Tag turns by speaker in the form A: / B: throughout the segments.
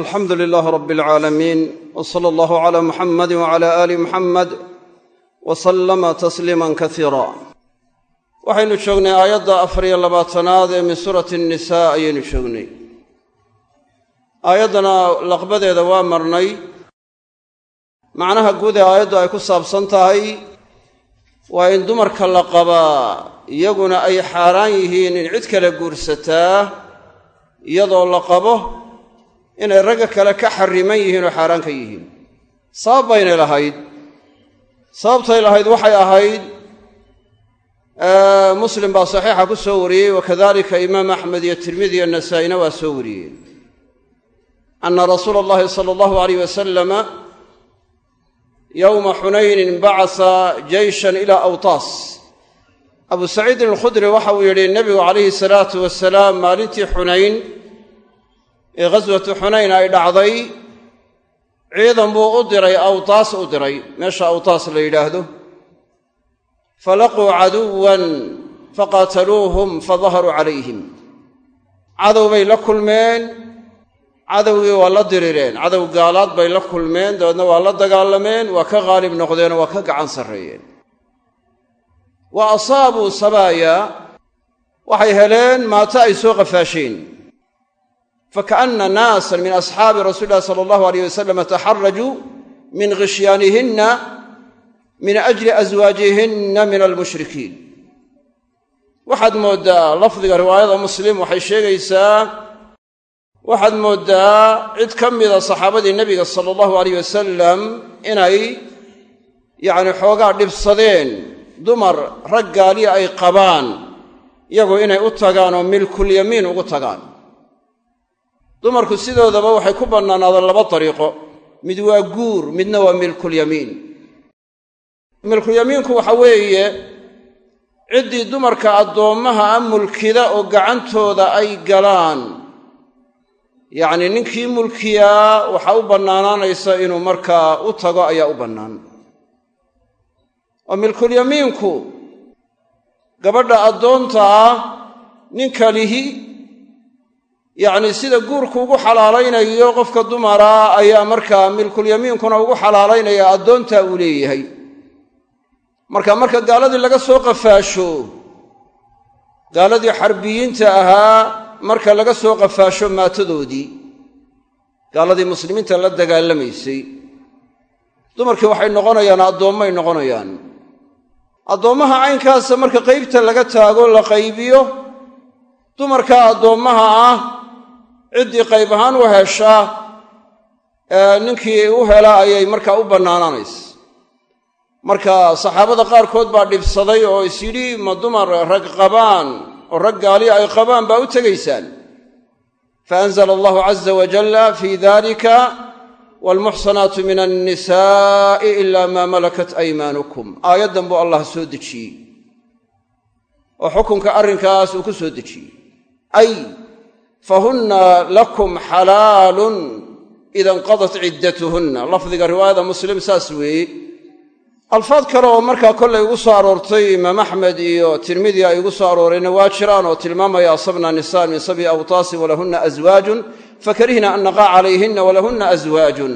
A: alxamdu lilaah rab alcaalamiin w sala allahu cala muxamadi wacala aali muxamed wa sallama tasliiman kasiira waxaynu joognay aayadda afariyo labaatanaad ee min suurati annisaa ayaynu joognay. Aayaddana laqbadeeda waa marnay. Macnaha guud ee aayaddu ay ku saabsan tahay waa in dumarka la qabaa iyaguna ay xaaraan yihiin in cid kale guursataa iyadoo la qabo inay ragga kale ka xarriman yihiin oo xaaraan ka yihiin. Sabab baynay lahayd. Sababtay lahayd waxay ahayd muslim baa saxiixa ku soo wariyey wakadalika imaam axmed iyo tirmidi iyo nasaa'ina waa soo wariyeen. Ana rasuula allahi sala allahu alayh wasalama yowma xunaynin bacasa jeyshan ilaa awtaas. Abu saciidin alkhudri waxa uu yidhi nebigu calayhi salaatu wasalaam maalintii xunayn ee ghaswatu xunayn ay dhacday ciidan buu u diray awtaas u diray. Meesha awtaas la yidhaahdo. Falaquu caduwan faqaataluuhum fadaharuu calayhim. Cadow bay la kulmeen cadowgii waa la dirireen. Cadow gaalaad bay la kulmeen dabeedna waa la dagaalameen waa ka qaalib noqdeenoo waa ka gacan sarreeyeen. Wa asaabuu sabaaya waxay heleen maato ay soo qafaasheen fakaana naasan min asxaabi rasuuli illahi sala allahu alayh wasalam taxarajuu min khishyaanihinna min ajli aswaajihinna min almushrikiin waxaad mooddaa lafdiga riwaayada muslim waxay sheegaysaa waxaad mooddaa cid ka mida saxaabadii nebiga sala allahu alayh wasalam inay yacni xoogaa dhibsadeen dumar rag gaaliya ay qabaan iyagu inay u tagaan oo milkulyamiin ugu tagaan dumarku sidoodaba waxay ku bannaanaadeen laba dariiqo mid waa guur midna waa milkulyamiin. Milkulyamiinku waxa weeye ciddii dumarka addoommaha a mulkida oo gacantooda ay galaan. Yacnii ninkii mulkiyaa waxaa u bannaanaanaysa inuu markaa u tago ayaa u bannaan. Oo milkulyamiinku gabadha addoonta ah ninka lihi yacnii sida guurku ugu xalaalaynayo qofka dumara ayaa markaa milkulyamiinkuna ugu xalaalaynaya addoontaa uu leeyahay. Marka marka gaaladii laga soo qafaasho gaaladii xarbiyiinta ahaa marka laga soo qafaasho maatadoodii gaaladii muslimiinta la dagaalamaysay dumarkii waxay noqonayaan addoommay noqonayaan. Addoommaha caynkaasa marka qaybta laga taago la qaybiyo dumarka addoommaha ah ciddii qayb ahaan u heshaa ninkii u hela ayay markaa u bannaanaanaysa marka saxaabada qaarkood baa dhibsaday oo is yidhi ma dumar rag qabaan oo rag gaali ay qabaan baa u tegaysaan. Fa anzala allahu caza wajalla fii dalika waalmuxsanaatu min annisaa'i ila maa malakat aymaanukum aayaddan buu allah soo dejiyey. Oo xukunka arrinkaas uu ku soo dejiyey fahunna lakum xalaalun ida inqadat ciddatuhunna lafdiga riwaayada muslim saas weeye alfaad kale oo markaa kollay ugu soo aroortay imaam axmed iyo tirmidi ay ugu soo arooreenna waa jiraan oo tilmaamaya asabna nisaan min sabyi awtaasin walahunna aswaajun fakarihna an naqaa calayhinna walahunna aswaajun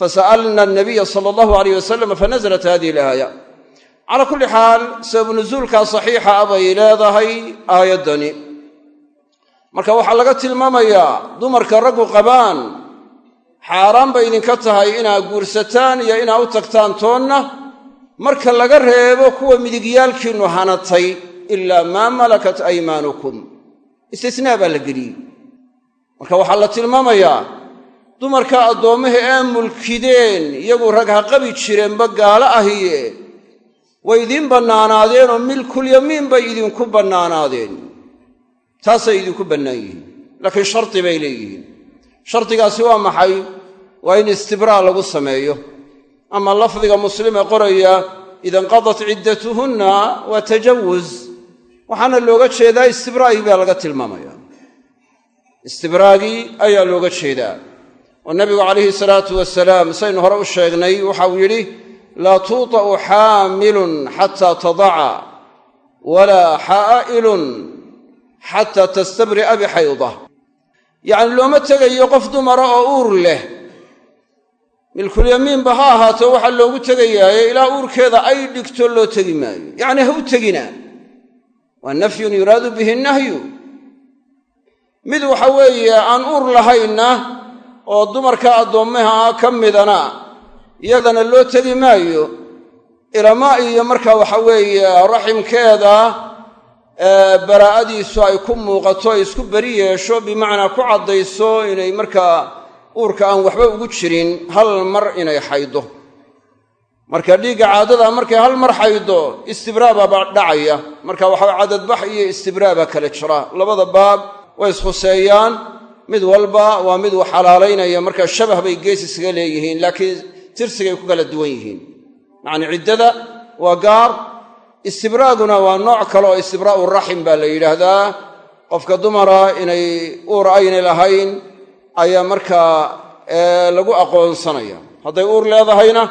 A: fasa'alna anabiya sala allahu alayh wasalam fanaزlat hadihi alaaya calaa kulli xaal sababu nusuulkaa leedahay aayaddani marka waxaa laga tilmaamayaa dumarka raggu qabaan xaaraan bay idinka tahay inaa guursataan iyo inaa u tagtaan toonna. Marka laga reebo kuwa midigyaalkiinnu hanatay ilaa maa malakat aymaanukum istisnaa baa la geliyey. Marka waxaa la tilmaamayaa dumarka addoommaha ee mulkideen iyagu rag ha qabi jireenba gaalo ahiye way idiin bannaanaadeen oo milkulyamiin bay idinku bannaanaadeen taasay idinku bannaan yihiin laakiin shardi bay leeyihiin. Shardigaasi waa maxay? Waa in istibraa lagu sameeyo. Ama lafdiga muslime qoraya ida inqadat ciddatuhunna waa tajawuz. Waxaana looga jeedaa istibraagii baa laga tilmaamaya. Istibraagii ayaa looga jeedaa. Oo nabigu calayhi salaatu wasalaam saynu hore u sheegnay waxauu yidhi laa tuuta'u xaamilun xataa tadaca walaa xaa'ilun xataa tastabri'a bixaydah. Yacni looma tegayo qof dumara oo uur leh. Milkulyamiinba ha ahaato waxaa loogu tegayaaye ilaa uurkeeda ay dhigto loo tegi maayo. Yacni ha u tegina. Waa nafyun yuraadu bihi nahyu. Mid waxa weeye aan uur lahaynna oo dumarka addoommaha ka midana iyadana loo tegi maayo ilamaa iyo marka waxa weeye raximkeeda baraa'adiisu ay ku muuqato isku beri yeesho bimacnaa ku caddayso inay markaa uurka aan waxba ugu jirin hal mar inay xaydo. Marka dhiigga caadada markay hal mar xaydo istibraababa dhacaya. Marka waxaa cadadbax iyo istibraaba kale jira. Labada baab way iskhuseeyaan mid walba waa mid uu xalaalaynaya. Marka shabah bay gees iskaga leeyihiin laakiin tirsigay ku kala duwan yihiin. Yacnii ciddada waa gaar istibraaguna waa nooc kale oo istibraa'u raxim baa la yidhaahdaa. Qofka dumara inay uur aynay lahayn ayaa markaa lagu aqoonsanaya. Hadday uur leedahayna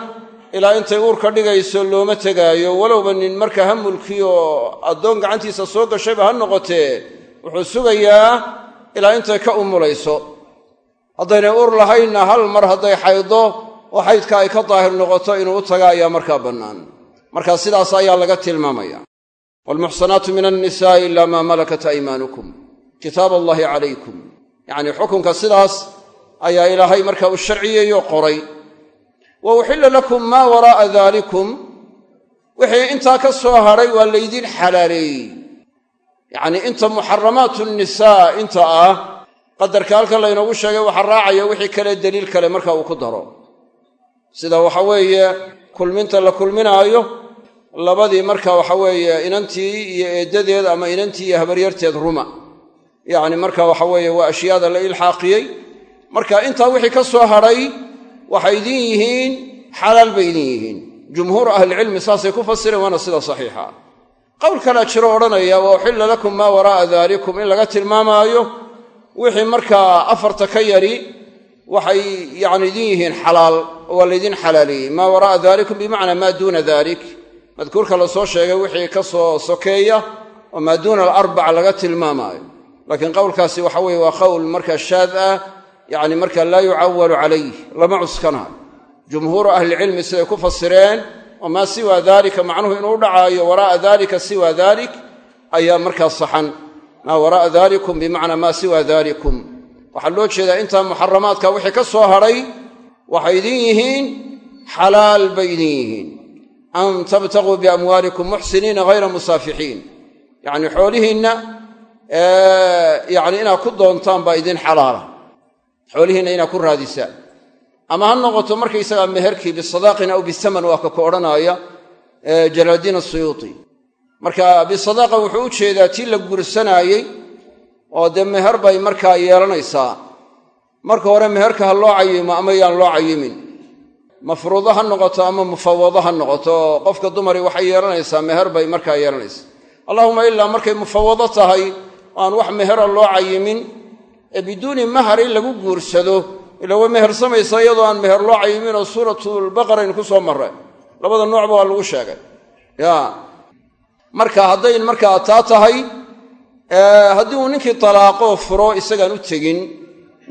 A: ilaa intay uur ka dhigayso looma tegaayo. Walowba nin marka hamulkii oo addoon gacantiisa soo gashayba ha noqotee wuxuu sugayaa ilaa intay ka umulayso haddaynay uur lahaynna hal mar hadday xaydo oo xaydka ay ka daahir noqoto inuu u taga ayaa markaa bannaan markaa sidaas ayaa laga tilmaamaya. Waalmuxsanaatu min annisaa'i ilaa maa malakat aymaanukum kitaab allaahi calaykum. Yacnii xukunka sidaas ayaa ilaahay markaa u sharciyeeyo qoray. Wa uxilla lakum maa waraa'a daalikum wixii intaa ka soo hadhay waa laydiin xalaaleeyey. Yacnii inta muxaramaatu nisaa inta ah qadarka halkan laynoogu sheegay waxaa raacaya wixii kale deliil kale marka uu ku daro. Sida waxa weeye kulminta la kulminaayo labadii marka waxa weeye inantii iyo eeddadeed ama inantii iyo habaryarteed ruma. Yacni marka waxa weeye waa ashyaada la ilxaaqiyey. Marka intaa wixii ka soo hadhay waxay idin yihiin xalaal bay idin yihiin. Jumhuur ahlicilmi saasay ku fasireen waana sida saxiixa. Qowl kalea jiro odhanaya wa uxilla lakum maa waraa'a daalikum in laga tilmaamaayo wixii markaa afarta ka yari waxay yacni idin yihiin xalaal waa laydin xalaaleeyey maa waraa'a daalikum bimacnaa maa duuna dalik madkuurka la soo sheegay wixii ka soo sokeeya oo maa duuna alarbaca laga tilmaamaayo. Laakiin qowlkaasi waxa weeye waa qowl markaa shaad ah yacni markaa laa yucawalu calayh lama cuskanaayo jumhuuru ahlicilmi siday ku fasireen oo maa siwaa daalika macnuhu inuu dhacaayo waraa'a daalika siwa dalik ayaa markaa saxan. Maa waraa'a daalikum bimacnaa maa siwa daalikum waxaa loo jeedaa intaa muxaramaadka wixii ka soo hadhay waxay idin yihiin xalaal bay idin yihiin. An tabtaguu biamwaalikum muxsiniina hayra musaafixiin. Yacnii xoolihiinna yacni inaad ku doontaan baa idin xalaala. Xoolihiinna inaad ku raadisaan ama ha noqoto markaysagaa meherkii bisadaaqin aw bisaman waa ka ku odhanaaya jalaaldiin asuyuuti marka bisadaaqa wuxuu u jeedaa tii la guursanaayey oo dee meher bay markaa yeelanaysaa marka hore meherka ha loo cayimo ama yaan loo cayimin mafruudo ha noqoto ama mufawado ha noqoto qofka dumari waxay yeelanaysaa meher bay markaa yeelanaysaa. Allahuma ilaa markay mufawado tahay aan wax mehera loo cayimin ee biduuni mahar in lagu guursado ila way mehersamaysaa iyadoo aan meher loo cayimin oo suuratulbaqarayn ku soo marre labada noocba waa lagu sheegay. Ya. Marka hadday markaa taa tahay haddii uu ninkii talaaqoo furo isagaan u tegin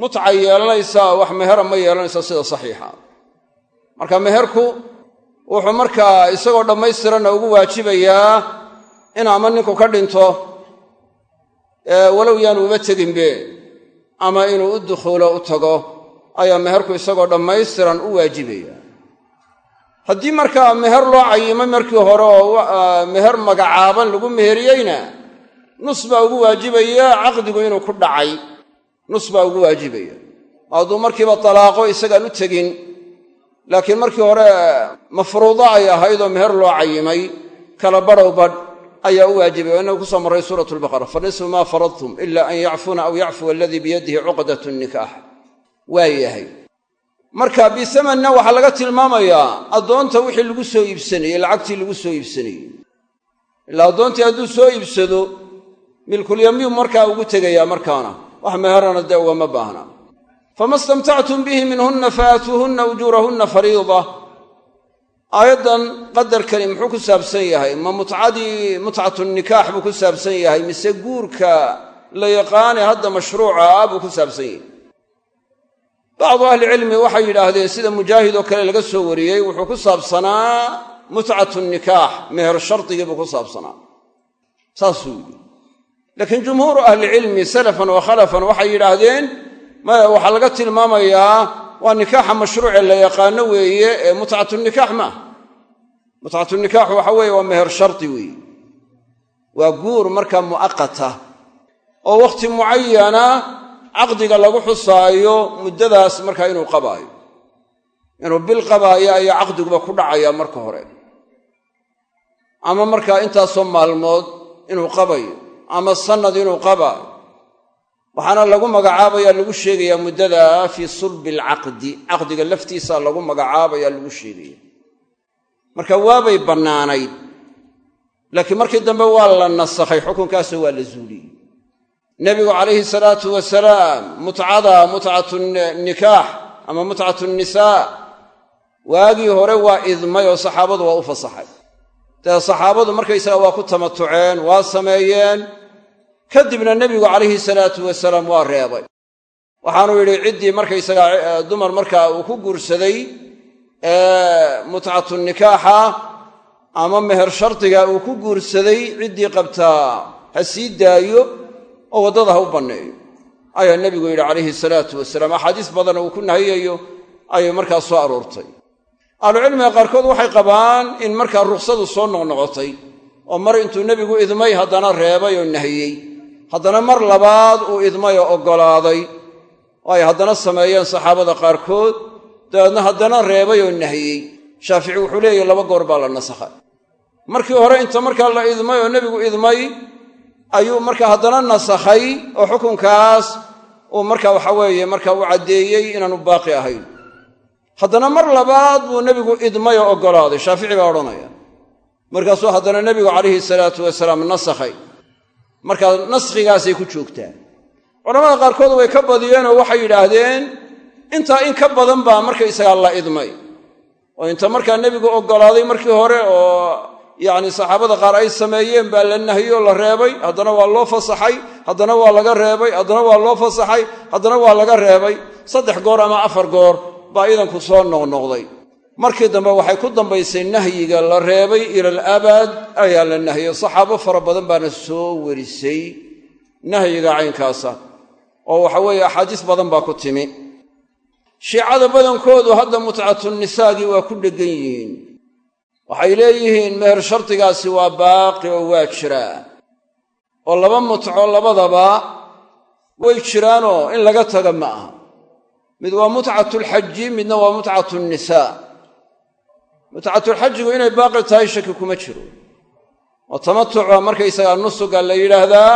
A: mutca yeelanaysaa wax mehera ma yeelanaysa sida saxiixa. Marka meherku wuxuu markaa isagoo dhammaystiranna ugu waajibayaa in ama ninku ka dhinto walow yaanu uba teginbe ama inuu u dukhuulo u tago ayaa meherku isagoo dhammaystiran u waajibaya haddii markaa meher loo cayimay markii hore oo meher magacaaban lagu meheriyeyna nus baa ugu waajibaya caqdigu inuu ku dhacay nus baa ugu waajibaya. Hadduu markiiba talaaqo isagaan u tegin laakiin markii hore mafruudo ay ahayd oo meher loo cayimay kala badhow badh ayaa u waajibay oo innagu ku soo marray suurat lbaqara fa nisfu maa faradtum ila an yacfuuna aw yacfuwa aladii biyadihi cuqdat nikaax waa yahay. Marka bisamanna waxaa laga tilmaamayaa addoonta wixii lagu soo iibsanayey lacagtii lagu soo iibsanayey ilaa addoontii hadduu soo iibsado milkulyamiin markaa ugu tegayaa markaana wax meherana dee ugama baahna. Fama istamtactum bihi minhunna faatuuhunna ujuurahunna fariida aayaddan qadarkani muxuu ku saabsan yahay ma mutcadii mutcatu nikaax buu ku saabsan yahay mise guurka la yaqaane hadda mashruuca ah buu ku saabsan yahay. Bacdu ahlicilmi waxay yidhaahdeen sida mujaahid oo kale laga soo wariyey wuxuu ku saabsanaa mutcatu nikaax meher shardigii buu ku saabsanaa. Saasuu yidhi laakiin jumhuuru ahlicilmi salafan wa khalafan waxay yidhaahdeen maya waxaa laga tilmaamayaa waa nikaaxa mashruuce la yaqaano weeye ee mutcatu nikaax maaha mutcatu nikaax waxa weeye waa meher shardi weeye. Waa guur markaa mu'aqata oo wakhti mucayana caqdiga lagu xusaayo muddadaas markaa inuu qabaayo. Inuu bil qabaayo ayaa caqdiguba ku dhacaya marka hore. Ama markaa intaasoo maalmood inuu qabayo ama sannad inuu qabaayo waxaana lagu magacaabaya lagu sheegayaa muddada fii sulbi alcaqdi. Caqdiga laftiisa lagu magacaabaya lagu sheegaya marka waabay bannaanayd laakiin markii dambe waa la nasakhay xukunkaasoo waa la zuuliyey. Nebigu calayhi salaatu wasalaam mutcada mutcatu nikaax ama mutcatu nisaa waagii hore waa idmay oo saxaabadu waa u fasaxay dee saxaabadu markaysaga waa ku tamatuceen waa sameeyeen kadibna nebigu calayhi salaatu wasalaam waa reebay. Waxaanuu yidhi ciddii markaysagaa dumar markaa uu ku guursaday mutcatu nikaaxa ama meher shardiga uu ku guursaday ciddii qabtaa ha sii daayo oo waddada ha u banneeyo. Ayaa nebigu yidhi calayhi salaatu wasalaam. Axaadiis badan uu ku nahiyayo ayay markaa soo aroortay ahlucilmiga qaarkood waxay qabaan in markaa ruksadu soo noqnoqotay oo mar intuu nebigu idmay haddana reebay oo nahiyey. Haddana mar labaad uu idmay oo oggolaaday oo ay haddana sameeyeen saxaabada qaarkood. Dabeedna haddana reebay oo nahiyey. Shaafici wuxuu leeyahy laba goor baa la nasakhay. Markii hore inta markaa la idmay oo nebigu idmay ayuu markaa haddana nasakhay oo xukunkaas uu marka waxa weeye marka u caddeeyey inaanu baaqi ahayn haddana mar labaad buu nebigu idmay oo oggolaaday shaafici baa odhanaya. Markaasuu haddana nebigu calayhi salaatu wasalaam nasakhay. Markaa naskhigaasay ku joogtaa culamada qaarkood way ka badiyeen oo waxay yidhaahdeen intaa in ka badan baa markaysagaa la idmay. Oo inta markaa nebigu oggolaaday markii hore oo yacni saxaabada qaar ay sameeyeen baa la nahiyoo la reebay. Haddana waa loo fasaxay haddana waa laga reebay haddana waa loo fasaxay haddana waa laga reebay. Saddex goor ama afar goor baa idanku soo noqnoqday. Markii dambe waxay ku dambaysay nahyiga la reebay ila alabad ayaa la nahiyey saxaabo fara badan baana soo werisay nahyiga caynkaasa oo waxa weeye axaadiis badan baa ku timi. Shiicada badankoodu hadda mutcatu nisaagii waa ku dheggan yihiin. Waxay leeyihiin meher shardigaasi waa baaqi oo waa jiraa. Oo laba mutco labadaba way jiraanoo in laga taga ma aha mid waa mutcatulxaji midna waa mutcatu nisaa mutcatulxajigu inay baaqi tahay shaki kuma jiro. Oo tamatuca markaysagaa nusuga la yidhaahdaa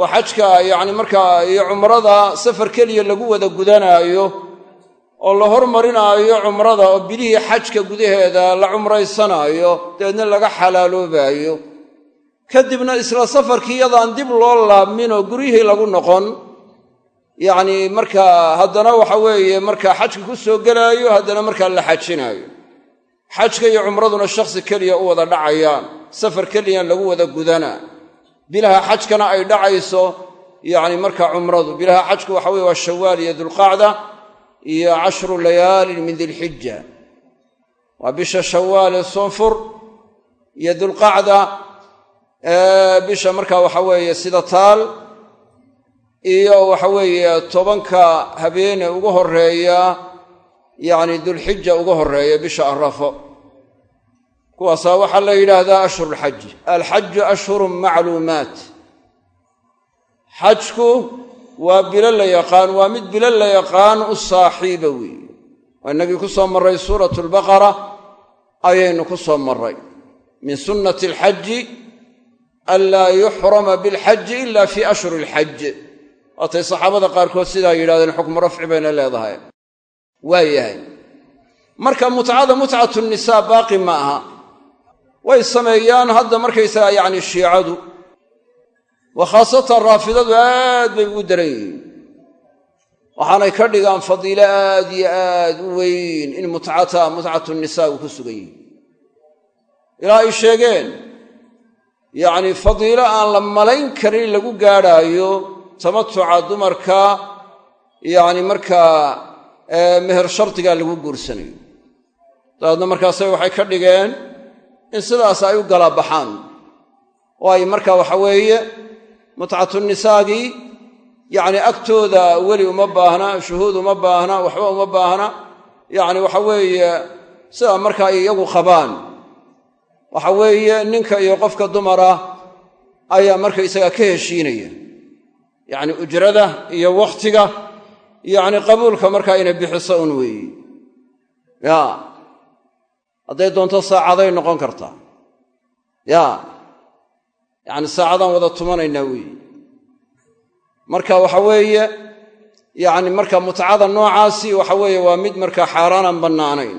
A: oo xajka yacni markaa iyo cumrada safar keliya lagu wada gudanaayo oo la hormarinaayo cumrada oo bilihii xajka gudaheeda la cumraysanaayo dabeedna laga xalaaloobaayo kadibna isla safarkii iyadaan dib loo laabmin oo guryihii lagu noqon yacnii markaa haddana waxa weeye markaa xajka ku soo gelaayo haddana markaa la xajinaayo. Xajka iyo cumraduna shakhsi keliya u wada dhacayaan safar keliyan lagu wada gudanaa bilaha xajkana ay dhacayso yacni markaa cumradu bilaha xajku waxa weye waa shawaal iyo dulqacda iyo cashru layaalin min dilxija waa bisha shawaal ee soonfur iyo dulqacda bisha markaa waxa weeye sida taal iyo waxa weeye tobanka habeene ugu horreeya yacni dulxija ugu horreeya bisha arafo. Kuwaasaa waxaa la yidhaahdaa ashhurulxaji alxaju ashhurun macluumaat. Xajku waa bilo la yaqaan waa mid bilo la yaqaan u saaxiiba weeye. Waa inagii ku soo marray suuratu albaqara ayaynu ku soo marray. Min sunnati alxaji anlaa yuxrama bilxaji ila fii ashhuri alxaj waatay saxaabada qaarkood sidaa yidhahdeen xukmu rafci bayna leedahay. Waa yahay. Marka mutcada mutcatu nisaa baaqi ma aha. Way sameeyaan hadda markaysagaa yacni shiicadu. Wa khaasatan raafidadu aad bay ugu daran yihiin. Waxaanay ka dhigaan fadiilo aad iyo aad u weyn in mutcata mutcatu nisaa uu ku sugan yihi ilaa ay sheegeen yacni fadiilo aan la malayn karin lagu gaadhaayo tamatuca dumarka yacni markaa meher shardigaa lagu guursanayo. Dabeedna markaase waxay ka dhigeen in sidaas ay u gala baxaan. Oo ay markaa waxa weeye mutcatunisaagii yacni agtooda weli uma baahna shuhuud uma baahna waxba uma baahna. Yacni waxa weeye sidaa marka ay iyagu qabaan. Waxa weeye ninka iyo qofka dumara ayaa markaysaga ka heshiinaya yacni ujrada iyo wakhtiga yacni qabuulka markaa inay bixiso un weeye ya. Hadday doonto saacaday noqon kartaa ya. Yacni saacadaan wada tumanaynaa weeye marka waxa weeye yacni marka mutcada noocaasi waxa weeye waa mid markaa xaaraanaan bannaanayn.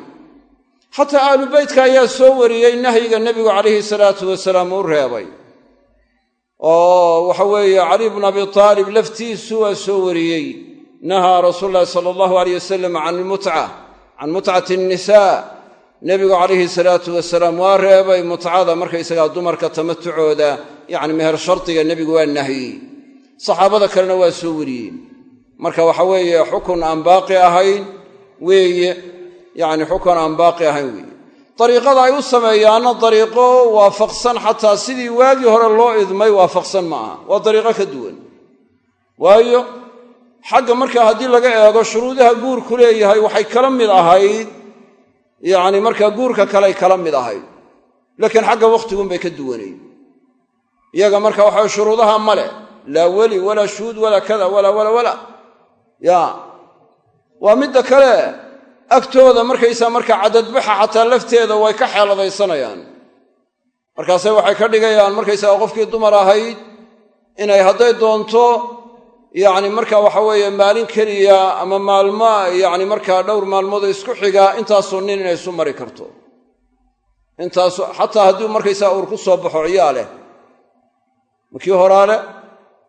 A: Xataa aalu beytka ayaa soo wariyey nahyiga nebigu calayhi salaatu wasalaam uu reebay oo waxa weeye cali bnu abi taalib laftiisu waa soo wariyey. Nahaa rasuulu llahi sala allahu aleyh wasalam can ilmutca can mutcati annisaa nebigu calayhi salaatu wasalaam waa reebay mutcada markaysagaa dumarka tamatucooda yacni meher shardiga nebigu waa nahyey saxaabada kalena waa soo wariyeen. Marka waxa weeye xukun aan baaqi ahayn weeye yacni xukun aan baaqi ahayn weeye dariiqada ay u sameeyaanna dariiqo waafaqsan xataa sidii waagii hore loo idmay waafaqsan ma aha. Waa dariiqo ka duwan. Waayo xagga markaa haddii laga eego shuruudaha guurku leeyahay waxay kala mid ahayd. Yacni markaa guurka kaley kala mid ahayd. Laakiin xagga wakhtigunbay ka duwanayd. Iyaga marka waxa shuruudaha ma leh. Laa weli walaa shuhuud walaa kada walaa walaa walaa ya waa midda kale agtooda markaysaa marka cadadbaxa xataa lafteeda way ka xeeladaysanayaan. Markaase waxay ka dhigayaan markaysaga qofkii dumar ahayd inay hadday doonto yacni marka waxa weeye maalin keliya ama maalmo yacni markaa dhowr maalmoodoo isku xiga intaasoo nin inay isu mari karto. Intaasu xataa hadduu markaysaa uur ku soo baxo ciyaa leh makii horaale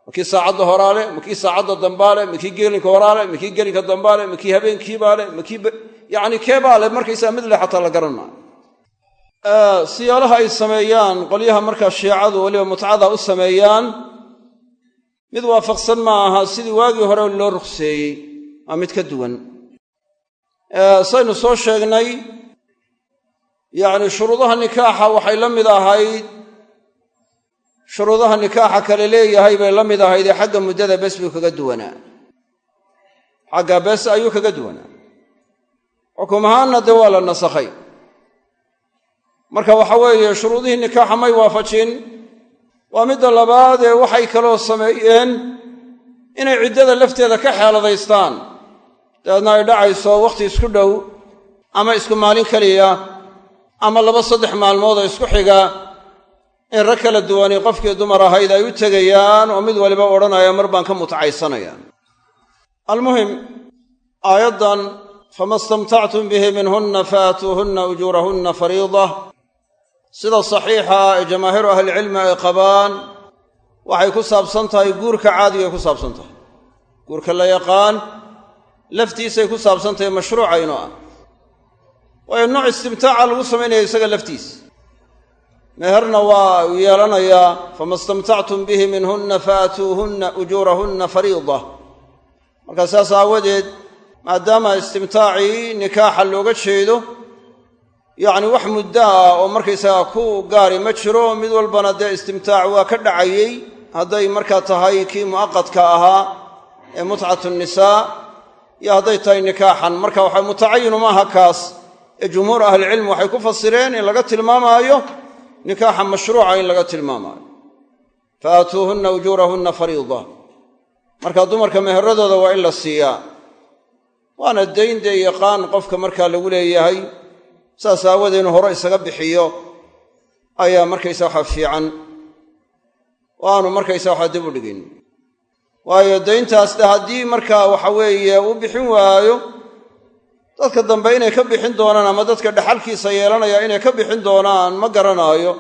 A: makii saacadda horaale makii saacadda dambaale makii geelinka horaale makii gelinka dambaale makii habeenkiibaale makii yacni keebaale markaysaa mid leh xataa la garan maayo siyaalaha ay sameeyaan qolyaha markaa shiicadu weliba mutcada u sameeyaan mid waafaqsan ma aha sidii waagii hore loo rugseeyey waa mid ka duwan. Saynu soo sheegnay yacni shuruudaha nikaaxa waxay la mid ahayd shuruudaha nikaaxa kale leeyahay bay la mid ahayd ee xagga muddada bes buu kaga duwanaa. Xagga bes ayuu kaga duwanaa. Xukum ahaanna dee waa la nasakhay. Marka waxa weeye shuruudihii nikaaxa may waafajin. Waa midda labaad ee waxay kaloo sameeyeen inay ciddada lafteeda ka xeeladaystaan dabeedna ay dhacayso wakhti isku dhow ama isku maalin keliya ama laba saddex maalmood oo isku xiga in rag kala duwani qofkii dumar ahayd ay u tegayaan oo mid waliba odhanaya mar baan ka mutacaysanaya almuhim aayaddan fama istamtactum bihi minhunna faatuuhunna ujuurahunna fariida. Sida saxiixa ee jamaahiiru ahlicilmi ay qabaan waxay ku saabsan tahay guurka caadigay ku saabsan tahay. Guurka la yaqaan laftiisay ku saabsan tahay mashruuca inuu ah waayo nooc istimtaaca lagu samaynaya isaga laftiisa meherna waa yeelanayaa fama istamtactum bihi minhunna faatuuhunna ujuurahunna fariida. Markaa saas aawadeed maadaama istimtaacii nikaaxa looga jeedo yacni wax muddo ah oo markaysagaa ku gaari ma jiro mid walbana dee istimtaac waa ka dhacayey hadday markaa tahay kii mu'aqadka ahaa ee mutcatu nisaa iyo hadday tahay nikaaxan. Marka waxa mutacayinu maaha kaas ee jumhuur ahlicilmi waxay ku fasireen in laga tilmaamaayo nikaaxa mashruuca in laga tilmaamaayo. Fa aatuuhunna ujuurahunna fariida. Marka dumarka meheradooda waa in la siiyaa. Waana dayn dee yaqaan qofka markaa lagu leeyahay. Saas aawadee inuu hore isaga bixiyo. Ayaa markaysa waxa fiican. Waanu markaysa waxa dib u dhigin. Waayo dayntaas de haddii markaa waxa uu bixin waayo dadka dambe inay ka bixin doonaan ama dadka dhexalkiisa yeelanaya inay ka bixin doonaan ma garanaayo.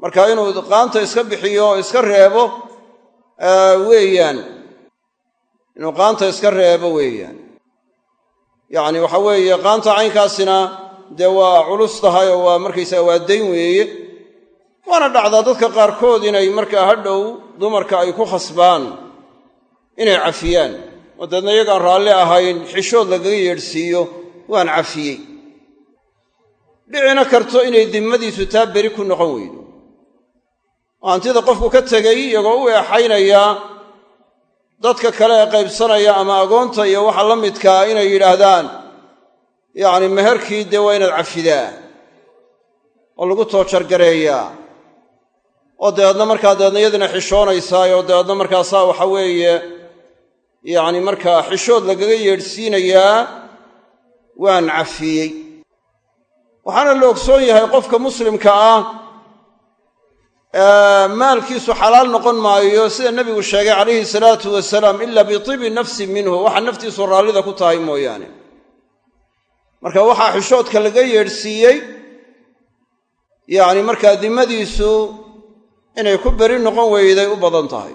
A: Marka inuu qaanta iska bixiyo iska reebo weeyaan. Inuu qaanta iska reebo weeyaan. Yacni waxa weeye qaanta caynkaasina dee waa culus tahay oo waa markaysaga waa dayn weeye. Waana dhacdaa dadka qaarkood inay markaa hadhow dumarka ay ku khasbaan inay cafiyaan oo deedna iyagaan raalli ahayn xishood lagaga yeedhsiiyo waan cafiyey. Dhicina karto inay dimmadiisu taa beri ku noqon weydo. Oo hantida qofku ka tegay iyagoo u eexaynaya dadka kale ee qaybsanaya ama agoonta iyo waxa la midkaa inay yidhaahdaan yacni meherkii dee waa inaad cafidaa oo lagu toojargareeyaa oo dabeedna markaa dabeedna iyadina xishoonaysaay oo dabeedna markaasaa waxa weeye yacni markaa xishood lagaga yeedhsiinayaa waan cafiyey. Waxaana la ogsoon yahay qofka muslimka ah maalkiisu xalaal noqon maayo sida nebigu sheegay calayhi salaatu wasalaam ila bitibi nafsin minhu. Waxa naftiisu raallida ku tahay mooyaane. Marka waxaa xishoodka laga yeedhsiiyey yacni markaa dimmadiisu inay ku beri noqon weyday u badan tahay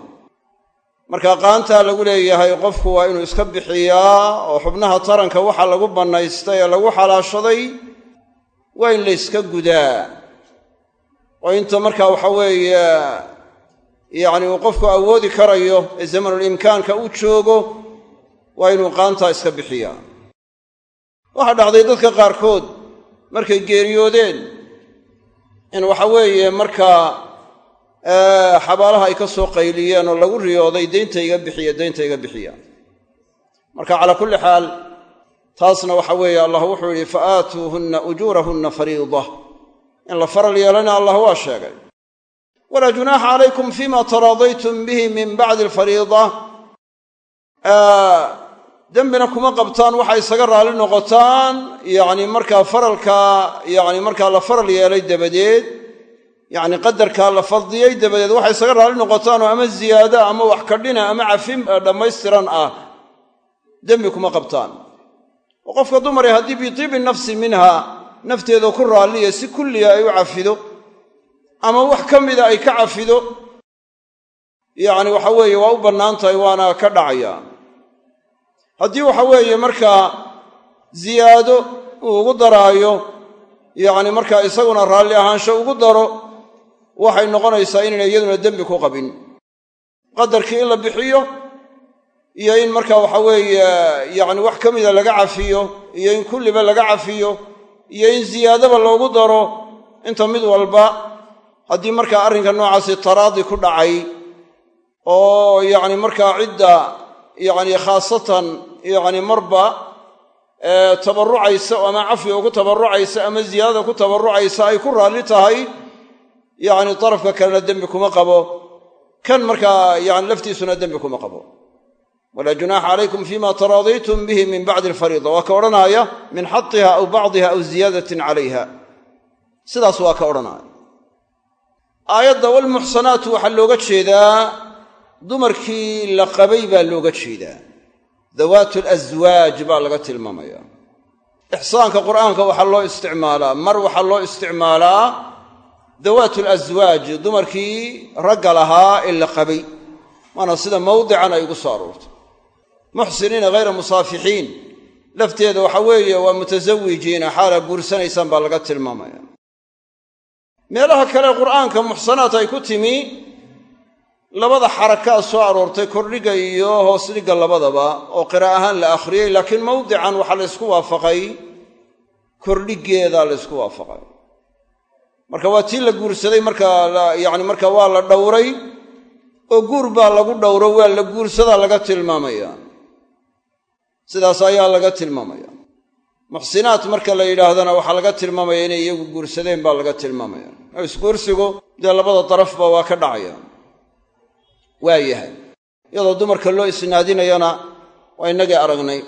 A: marka qaantaa lagu leeyahay qofku waa inuu iska bixiyaa oo xubnaha taranka waxa lagu bannaystay ee lagu xalaashaday waa in la yska gudaa. Oo inta markaa waxa weeye yacni uu qofku awoodi karayo ee zamanul imkaanka u joogo waa inuu qaantaa iska bixiyaa. Waxaa dhacday dadka qaarkood markay geeriyoodeen in waxa weeye markaa xabaalaha ay ka soo qayliyeen oo lagu riyooday deynta iga bixiya deynta iga bixiya. Marka calaa kulli xaal taasna waxa weeye allah wuxuu yidhi fa aatuuhunna ujuurahunna fariida in la faral yeelana allah waa sheegay. Walaa junaaxa calaykum fima taraadaytum bihi min bacdi alfariida dembina kuma qabtaan waxay isaga raalli noqotaan yacni markaa faralka yacni markaa la faral yeelay dabadeed yacni qadarkaa la fardiyey dabadeed waxay isaga raalli noqotaan oo ama ziyaada ama wax kadhina ama cafin dhammaystiran ah. Dembi kuma qabtaan. Oo qofka dumare haddii bitiibi nafsi minha nafteeda ku raalliya si kulliga ay u cafido ama wax ka mida ay ka cafido yacni waxa weeye waa u bannaan tahay waana ka dhacaya. Haddii waxa weeye markaa ziyaado uu ugu daraayo yacni markaa isaguna raalli ahaansho ugu daro waxay noqonaysaa inayna iyaduna dembi ku qabin. Qadarkii in la bixiyo iyo in marka waxa weeye yacni wax ka mida laga cafiyo iyo in kulliba laga cafiyo iyo in ziyaadaba loogu daro inta mid walba haddii markaa arrinka noocaasi taraadi ku dhacay oo yacni markaa cidda yacni khaasatan yacni marba tabarrucaysa ama cafiga ku tabarrucaysa ama ziyaadada ku tabarrucaysa ay ku raalli tahay yacni darafka kalena dembi kuma qabo kan markaa yani laftiisuna dembi kuma qabo. Walaa junaaxa calaykum fima taraadaytum bihi min bacdi alfariida waa ka odhanaaya min xatiha aw bacdiha aw ziyaadatin calayha. Sidaas waa ka odhanaaya. Aayadda walmuxsanaatu waxaa looga jeedaa dumarkii la qabay baa looga jeedaa. Dawaatu alaswaaj baa laga tilmaamaya ixsaanka qur'aanka waxaa loo isticmaalaa mar waxaa loo isticmaalaa dawaatu alaswaaj dumarkii ragga lahaa ee la qabay. Waana sida mawdican ay ugu soo aroortay. Muxsiniina hayra musaafixiin. Lafteeda waxa weeye waa mutasawijiina xaalaa guursanaysaan baa laga tilmaamaya. Meelaha kale qur'aanka muxsanaat ay ku timi labada xarakaa soo aroortay kordhiga iyo hoosdhigga labadaba oo qira' ahaan la akhriyey laakiin mawdican waxaa la waafaqay kordhiggeeda la ysku waafaqay marka waa tii la guursaday markaa yacni marka waa la dhowray oo guur baa lagu dhowro waa la guursadaa laga tilmaamaya. Sidaas ayaa laga tilmaamaya. Muxsinaat marka la yidhaahdana waxaa laga tilmaamaya inay iyagu guursadeen baa laga tilmaamaya. Isguursigu dee labada darafba waa ka dhacaya. Waa yahay. Iyadoo dumarka loo isnaadinayana waa innagii aragnay.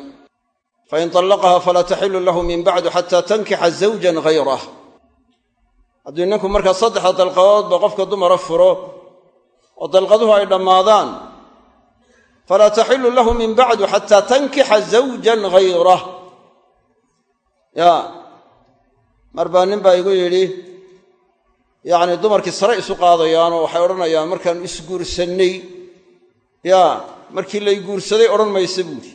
A: Fain طallaqaha falaa taxilu lahu min bacdu xataa tankixa zawjan hayrah haddii ninku markaa saddexda dalqadoodba qofka dumara furo oo dalqaduhu ay dhammaadaan falaa taxilu lahu min bacdu xataa tankixa zawjan hayrah ya mar baa nin baa igu yidhi yacni dumarkii sare isu qaadayaanoo waxay odhanayaan markaannu isguursannay yaa markii lay guursaday odhan maysa buuri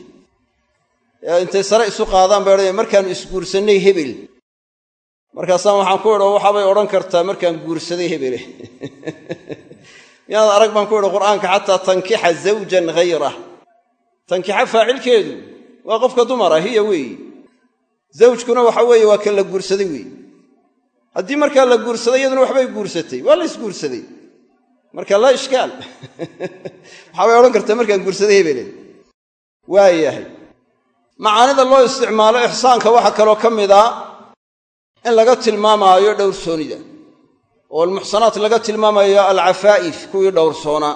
A: intay sare isu qaadaan bay odhanayan markaannu isguursannay hebel markaasaan waxaan ku idhi waxaabay odhan kartaa markaan guursaday hebele. Miyaad arag baan ku idhi qur'aanka xataa tankixa zawjan hayrah tankixa faacilkeedu waa qofka dumara hiya weeyi zawjkuna waxa weeye waa kan la guursaday weeye haddii markaa la guursaday iyaduna waxbay guursatay waa la isguursaday. Marka laa ishkaal. Waxaabay odhan kartaa markaan guursaday hebele. Waayahay macaanida loo isticmaalo ixsaanka waxaa kaloo ka mid a in laga tilmaamaayo dhowrsoonida oo almuxsanaat laga tilmaamayo alcafaa'if kuwii dhowrsoonaa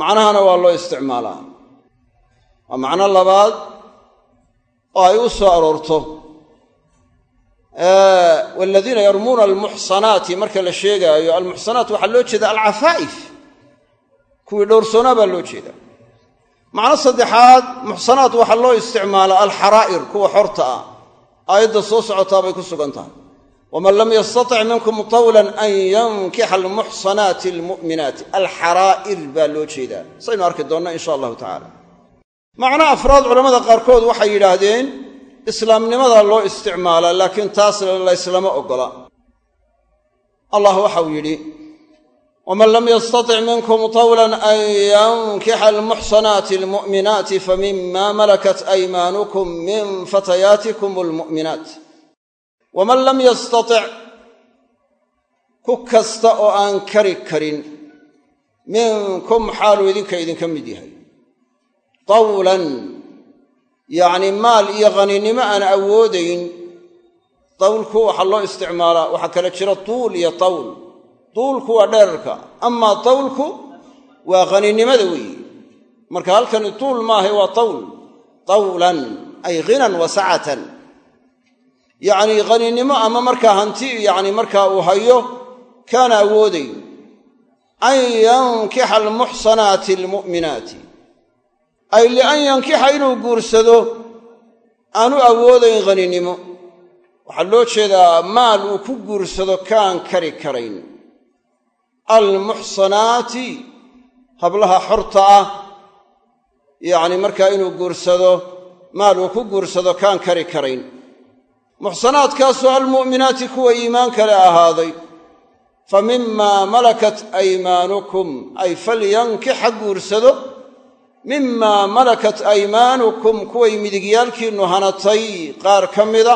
A: macnahana waa loo isticmaalaa. Waa macno labaad oo ay u soo aroorto. Waladiina yarmuuna almuxsanaati marka la sheegaayo almuxsanaat waxaa loo jeeda alcafaa'if. Kuwii dhowrsoonaa baa loo jeeda macno saddexaad muxsanaat waxaa loo isticmaalaa alxaraa'ir kuwa xorta ah aayadda soo socotaa bay ku sugan tahay. Waman lam yastatic minkum tawlan an yankixa almuxsanaati almu'minaati alxaraa'ir baa loo jeedaa. Saynu arki doonnaa insha allahu tacala macno afraad culammada qaarkood waxay yidhaahdeen islaamnimada loo isticmaalaa laakiin taas layslama oggola allah waxau yidhi waman lam yastatic minkum tawlan an yankixa almuxsanaati almu'minaati famima malakat aymaanukum min fatayaatikum almu'minaat waman lam yastatic ku kasta oo aan kari karin minkum xaaluu idinka idinka mid yahay tawlan yacni maal iyo khaninnimo aan awoodayn tawlku waxaa loo isticmaalaa waxaa kale jira tuul iyo tawl tuulku waa dheerarka amaa tawlku waa khaninnimada weeye marka halkani tuul maahay waa tawl tawlan ay ghinan wa sacatan. Yacnii khaninnimo ama markaa hanti yacni markaa uu hayo kaana awoodayn an yankixa almuxsanaati almu'minaati. Ay lian yankixa inuu guursado aanu awoodayn khaninnimo waxaa loo jeedaa maal uu ku guursado kaan kari karayn almuxsanaati hablaha xorta ah yacni markaa inuu guursado maal uu ku guursado kaan kari karayn. Muxsanaadkaasoo almu'minaati kuwa iimaan kale ahaaday. Fa mimaa malakat aymaanukum ay falyankix ha guursado mimaa malakat aymaanukum kuway midigyaalkiinnu hanatay qaar ka mida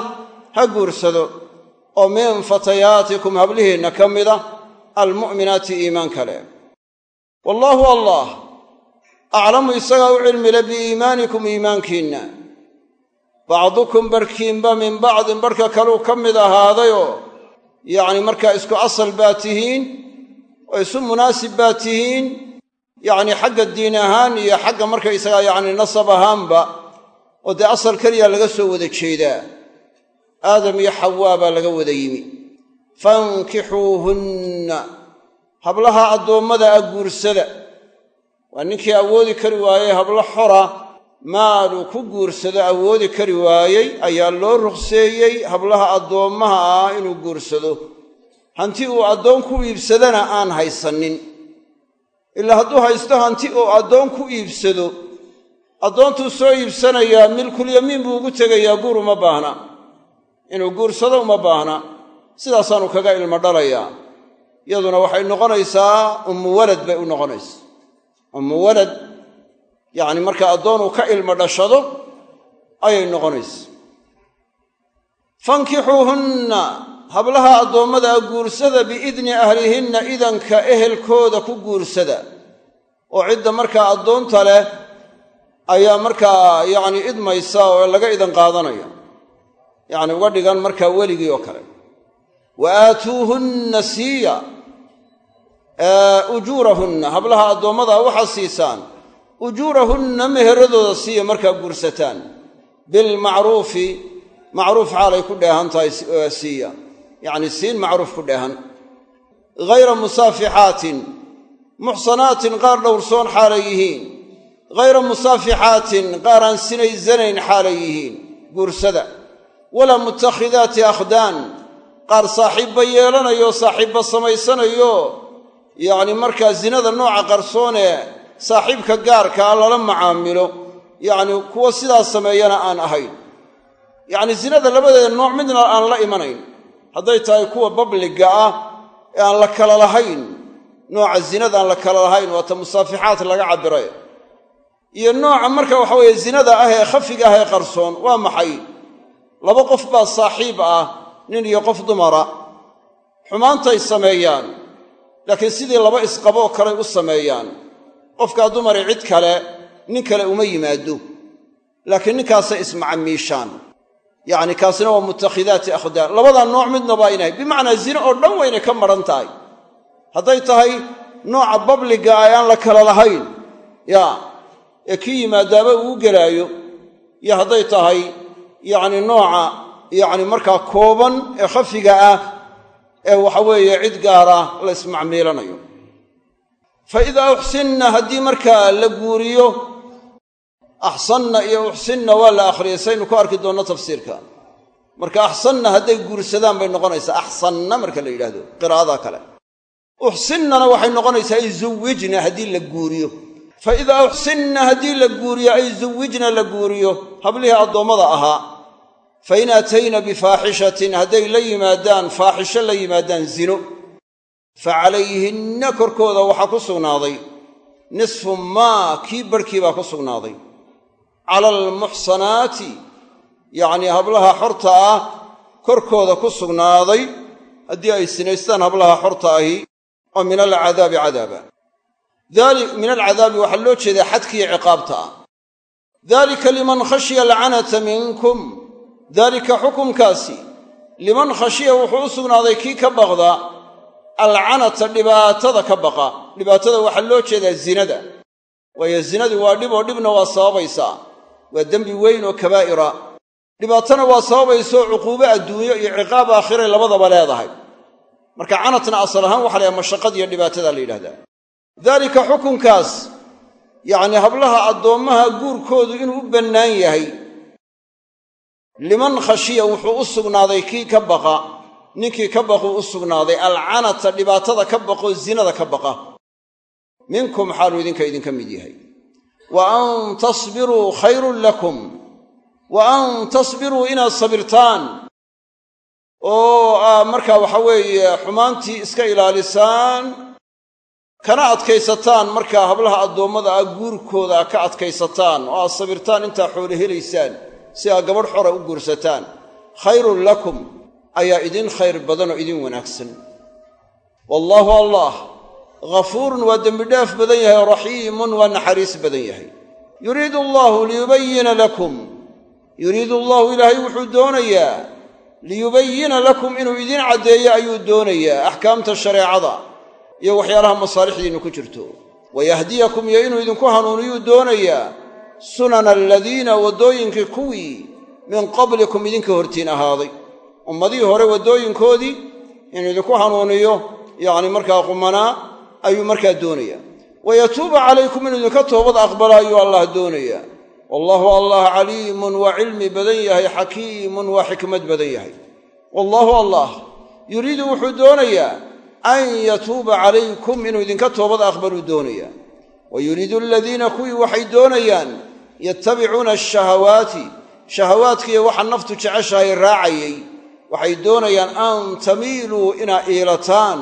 A: ha guursado. Oo min fatayaatikum hablihiinna ka mida almu'minaati iimaan kale. Wallaahu allah aclamu isagaa u cilmile biiimaanikum iimaankiinna. Bacdukum barhkiinba min bacdin barhka kaluu ka mid ahaadayoo yacni markaa isku asal baa tihiin oo isu munaasib baa tihiin yacni xagga diin ahaan iyo xagga markaysagaa yacni nasab ahaanba oo dee asal keliya laga soo wada jeedaa. Aadam iyo xawaa baa laga wada yimi fankixuuhunna. Hablaha addoommada a guursada waa ninkii awoodi kari waayey hablo xora. Maaluu ku guursado awoodi kari waayey ayaa loo ruqseeyey hablaha addoommaha ah inuu guursado. Hanti uu addoon ku iibsadana aan haysanin ilaa hadduu haysto hanti uu addoon ku iibsado. Addoontuu soo iibsanayaa milkulyamiin buu ugu tegayaa guur uma baahna. Inuu guursado uma baahna sidaasaanu kaga ilmo dhalayaa iyaduna waxay noqonaysaa ummu walad bay u noqonaysaa ummu walad yacni marka addoonuu ka ilmo dhashado ayay noqonaysaa fankixuuhunna hablaha addoommada guursada biidni ahlihinna idanka ehelkooda ku guursada. Oo cidda markaa addoonta leh ayaa markaa yacni idmaysa oo laga idan qaadanaya. Yacni uga dhigan markaa weligii oo kale wa aatuuhunna siiya ujuurahunna hablaha addoommada waxaa siisaan ujuurahunna meheradooda siiya markaa guursataan bilmacruufi macruuf xaalay ku dheehan tahay siiya yacni siin macruuf ku dheehan ghayra musaafixaatin muxsanaatin qaar dhowrsoon xaalay yihiin ghayra musaafixaatin qaar aan sinaysanayn xaalay yihiin guursada walaa mutakhidaati akhdaan qaar saaxiibba yeelanayo saaxiibba samaysanayo. Yacni markaa zinada nooca qarsoonee saaxiibka gaarkaa lala macaamilo. Yacni kuwa sidaas sameeyana aan ahayn. Yacni zinada labadeeda nooc midna aan la imanayn. Hadday tahay kuwa babliga ah ee aan la kala lahayn. Nooca zinada aan la kala lahayn waata musaafixaat laga cabbiray iyo nooca marka waxa weeye zinada ah ee khafiga ah ee qarsoon waa maxay? Laba qof baa saaxiib ah nin iyo qof dumara. Xumaantay sameeyaan laakiin sidii laba isqaboo kaley u sameeyaan. Qofkaa dumari cid kale nin kale uma yimaado. Laakiin ninkaasay ismacamiishaan. Yacni kaasina waa mutakhidaati akhdaan. Labadaa nooc midna baa inahay bimacnaa zine oo dhan waynay ka maran tahay. Hadday tahay nooca babliga ee aan la kala lahayn. Yaa ee kii yimaadaaba uu gelaayo. Iyo hadday tahay yacni nooca yacni markaa kooban ee khafiga ah ee waxa weeye cid gaara la ismacmiilanayo. Fa idaa uxsinna haddii markaa la guuriyo axsanna iyo uxsinna waa la akhriyay saynu ku arki doonno tafsiirka. Marka axsanna hadday guursadaan bay noqonaysaa axsanna marka la yidhaahdo qiraa'ada kale. Uxsinnana waxay noqonaysaa ay zuwijna haddii la guuriyo. Fa idaa uxsinna haddii la guuriyo ay zuwijna la guuriyo hablihii addoommada ahaa fa in atayna bifaaxishatin hadday la yimaadaan faaxisho la yimaadaan zino fa calayhinna korkooda waxaa ku sugnaaday. Nisfu maa kii barhkii baa ku sugnaaday. Cala almuxsanaati yacnii hablaha xorta ah korkooda ku sugnaaday. Haddii ay sinaystaan hablaha xorta ahi oo min alcadaabi cadaaba. Min alcadaabi waxaa loo jeedaa xadkiiyo ciqaabta ah. Dalika liman khashiya alcanata minkum daalika xukumkaasi liman khashiya wuxuu u sugnaaday kii ka baqda alcanata dhibaatada ka baqa. Dhibaatada waxaa loo jeedaa zinada. Waayo zinadii waa dhib oo dhibna waa sababaysaa waa dembi weyn oo kabaa'ira. Dhibaatana waa sababaysaoo cuquubo adduunyo iyo ciqaab aakhiray labadaba leedahay. Marka canatna asal ahaan waxa la yhaha mashaqadiiyo dhibaatada la yidhahdaa. Daalika xukunkaas yacnii hablaha addoommaha guurkoodu inuu u bannaan yahay liman khashiya wuxuu u sugnaaday kii ka baqa. Ninkii ka baquu u sugnaaday alcanata dhibaatada ka baqoo zinada ka baqa. Minkum xaaluu idinka idinka mid yahay. Wa an tasbiruu khayrun lakum. Wa an tasbiruu inaad sabirtaan. Oo aa markaa waxa weeye xumaantii iska ilaalisaan. Kana adkaysataan markaa hablaha addoommada ah guurkooda ka adkaysataan. Oo aad sabirtaan intaa xoolo helaysaan si aad gabadh xora u guursataan khayrun lakum ayaa idin khayr badan oo idin wanaagsan. Wallaahu allah ghafuurun waa dembidhaaf badan yahay raxiimun waa naxariis badan yahay. Yuriidu allaahu liyubayina lakum yuriidu allaahu ilaahay wuxuu doonayaa liyubayina lakum inuu idin caddeeyo ayuu doonayaa axkaamta shareecada iyo waxyaalaha masaalixdiinnu ku jirto. Wayahdiyakum iyo inuu idinku hanuuniyuu doonayaa sunana aladiina waddooyinkii kuwii min qablikum idinka hortiin ahaaday. Ummadihii hore waddooyinkoodii inuu idinku hanuuniyo yacni markaa qumanaa ayuu markaa doonayaa wayatuuba calaykum inuu idinka toobad aqbala ayuu allah doonayaa wallaahu allah caliimun waa cilmi badan yahay xakiimun waa xikmad badan yahay. Wallaahu allah yuriidu wuxuu doonayaa an yatuuba calaykum inuu idinka toobad aqbaluu doonayaa wa yuriidu aladiina kuwii waxay doonayaan yattabicuuna ashahawaati shahawaadkiiyo waxa naftu jeceshahay raacayay. Waxay doonayaan an tamiiluu inaa iilataan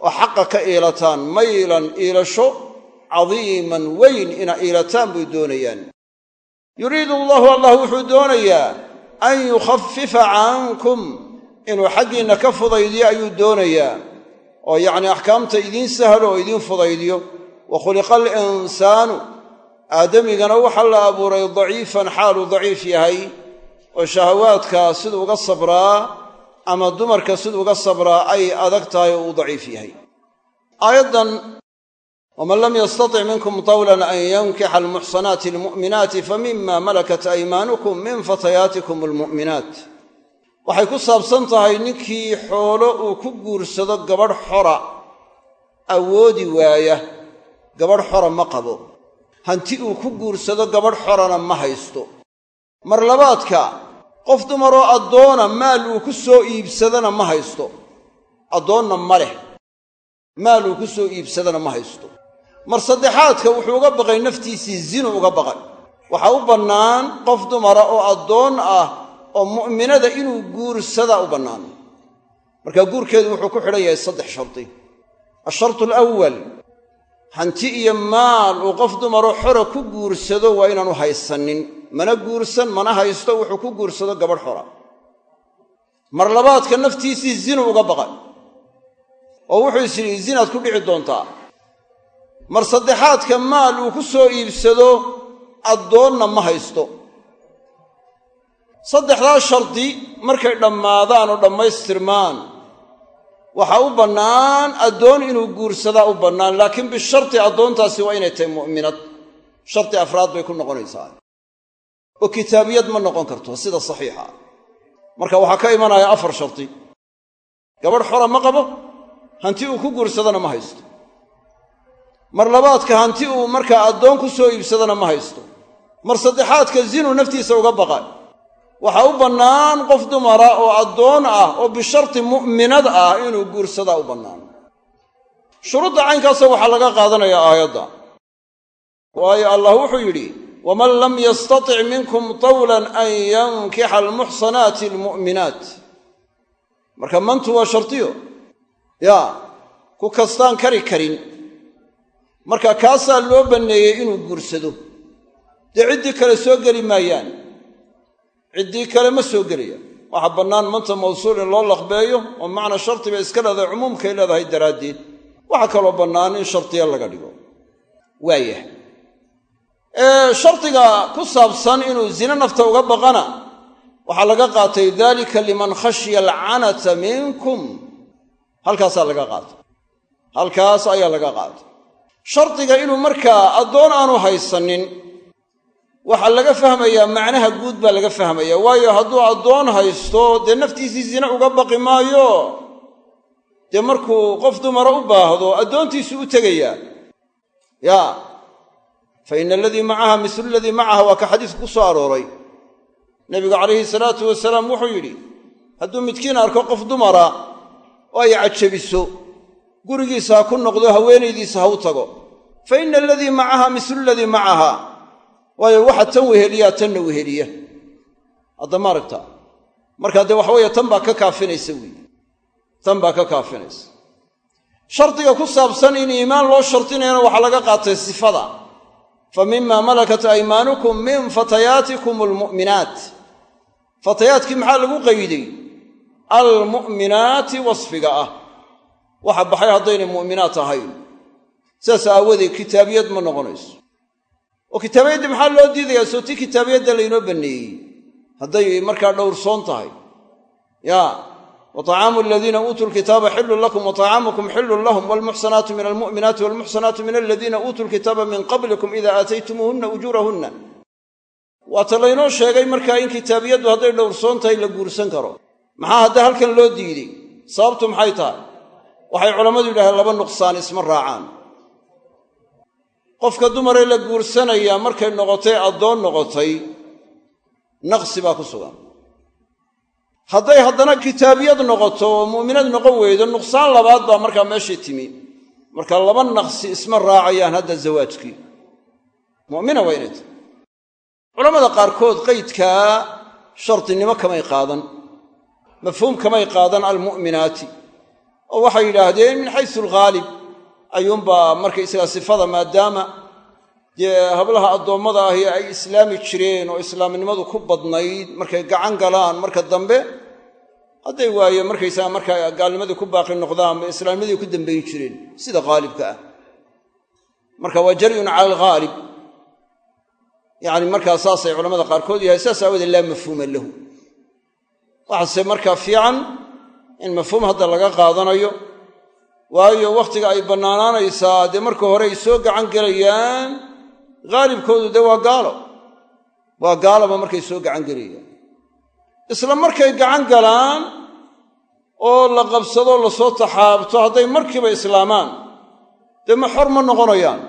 A: oo xaqa ka iilataan maylan iilasho cadiiman weyn inaa iilataan bay doonayaan. Yuriidu allahu allah wuxuu doonayaa an yukhafifa cankum inuu xaggiinna ka fudaydiyo ayuu doonayaa. Oo yacnii axkaamta idiin sahlo oo idiin fudaydiyo. Wa khuliqa alinsaanu aadamigana waxaa la abuuray daciifan xaaluu daciif yahay oo shahawaadka siduu uga sabraa ama dumarka siduu uga sabraa ay adag tahay oo uu daciif yahay. Aayaddan waman lam yastatic minkum tawlan an yankixa almuxsanaati almu'minaati famima malakat aymaanukum min fatayaatikum almu'minaat waxay ku saabsan tahay ninkii xoolo uu ku guursado gabadh xora awoodi waaya gabadh xora ma qabo hanti uu ku guursado gabadh xorana ma haysto. Mar labaadka qof dumaroo addoona maal uu ku soo iibsadana ma haysto. Addoonna ma leh. Maal uu ku soo iibsadana ma haysto. Mar saddexaadka wuxuu uga baqay naftiisii zinu uga baqay. Waxaa u bannaan qof dumara oo addoon ah oo mu'minada inuu guursadaa u bannaan. Marka guurkeedu wuxuu ku xidhan yahay saddex shardi ashartu alawal hanti iyo maal uu qof dumaroo xora ku guursado waa inaanu haysanin mana guursan mana haysto wuxuu ku guursado gabadh xora. Mar labaadka naftiisii zinu uga baqay oo wuxuu is yidhi zinaad ku dhici doontaa. Mar saddexaadka maal uu ku soo iibsado addoonna ma haysto. Saddexdaa shardi markay dhammaadaan oo dhammaystirmaan waxaa u bannaan addoon inuu guursadaa u bannaan laakiin bisharti addoontaasi waa inay tahay mu'minad. Sharti afraad bay ku noqonaysaa. Oo kitaabiyad ma noqon karto sida saxiixa. Marka waxaa ka imanaya afar sharti. Gabadh xora ma qabo hanti uu ku guursadana ma haysto. Mar labaadka hanti uu markaa addoon ku soo iibsadana ma haysto. Mar saddexaadka zinuu naftiisa uga baqa waxaa u bannaan qof dumara oo addoon ah oo bisharti mu'minad ah inuu guursadaa u bannaan. Shuruudda caynkaasa waxaa laga qaadanayaa aayadda. Waayo allah wuxuu yidhi waman lam yastatic minkum tawlan an yankixa almuxsanaati almu'minaat. Marka mantu waa shardiyo yaa ku kastaan kari karin. Marka kaasaa loo banneeyey inuu guursado. Dee ciddii kale soo geli maayaan ciddii kale ma soo gelayaan waxaa bannaan manta mawsuul in loo laqbeeyo oo macna sharti bay iska leedahay cumuumkay leedahay daraaddeed waxaa kaloo bannaan in shardiya laga dhigo. Waayah shardiga ku saabsan inuu zine nafta uga baqana waxaa laga qaatay dalika liman khashya alcanata minkum. Halkaasaa laga qaatay. Halkaas ayaa laga qaatay. Shardiga inuu markaa addoon aanu haysanin waxaa laga fahmayaa macnaha guud baa laga fahmaya. Waayo hadduu addoon haysto dee naftiisii zine uga baqi maayo. Dee markuu qof dumara u baahdo addoontiisu u tegayaa yaa fa ina aladii macaha mislu aladii macaha waa ka xadiisku ku soo arooray. Nebigu calayhi salaatu wasalaam wuxuu yidhi hadduu midkiin arko qof dumara oo ay cajabiso. Gurigiisa ha ku noqdo haweenaydiisa ha u tago. Fa ina aladii macaha mislu aladii macaha waayo waxa tan weheliyaa tanna weheliya hadda ma aragta markaa dee waxaweeye tan baa ka kaafinaysa weyi tan baa ka kaafinaysa. Shardiga ku saabsan in iimaan loo shardinayana waxaa laga qaatay sifada. Fa mima malakat aymaanukum min fatayaatikum almu'minaat fatayaadkii maxaa lagu qayday? Almu'minaati wasfiga ah. Waxa baxay haddaynay mu'minaat ahayn. Sidaas aawadeed kitaabiyad ma noqonayso oo kitaabiyadda maxaa loo diidayaa? Soo kitaabiyadda laynoo banneeyey hadday markaa dhowrsoon tahay. Ya wa طacaamu aladiina uutuu lkitaaba xilun lakum wa طacaamukum xilun lahum waalmuxsanaatu min almu'minaati walmuxsanaatu min aladiina uutuu lkitaaba min qablikum ida aataytumuuhunna ujuurahunna waata laynoo sheegay markaa in kitaabiyaddu hadday dhowrsoon tahay la guursan karo. Maxaa hadda halkan loo diiday? Sababtu maxay tahay? Waxay culammadu yidhahdeen laba nuqsaan isma raacaan qofka dumaree la guursanayaa markay noqotay addoon noqotay naqsi baa ku sugan. Hadday haddana kitaabiyad noqoto oo mu'minad noqon weydo nuqsaan labaad baa markaa meeshii timi. Marka laba naqsi isma raacayaan hadda zawaajkii. Mu'mina waa inay tahay culammada qaarkood qaydkaa shardinimo kamay qaadan mafhuum kamay qaadan almu'minaati oo waxay yidhaahdeen min xaysu alghaalib ayuunbaa markaysaga sifada maadaama dee hablaha addoommada ahi ay islaami jireen oo islaamnimadu ku badnayd markay gacan galaan marka dambe hadday waaye markaysaga marka gaalnimadii ku baaqi noqdaan ba islaamnimadii ku dambayn jireen. Sida haalibka ah. Marka waa jaryun cala alghaalib yacni markaa saasay culamada qaarkood yahay saas aawadeed laa mafhuuma lahu. Waxaase markaa fiican in mafhuum hadda laga qaadanayo waayo wakhtiga ay bannaanaanaysaa dee marka hore ay soo gacan gelayaan haalibkoodu dee waa gaalo. Waa gaalaba markay soo gacan gelayaan. Isla markay gacan galaan oo la qabsado la soo taxaabto hadday markiiba islaamaan dee ma xor ma noqonayaan.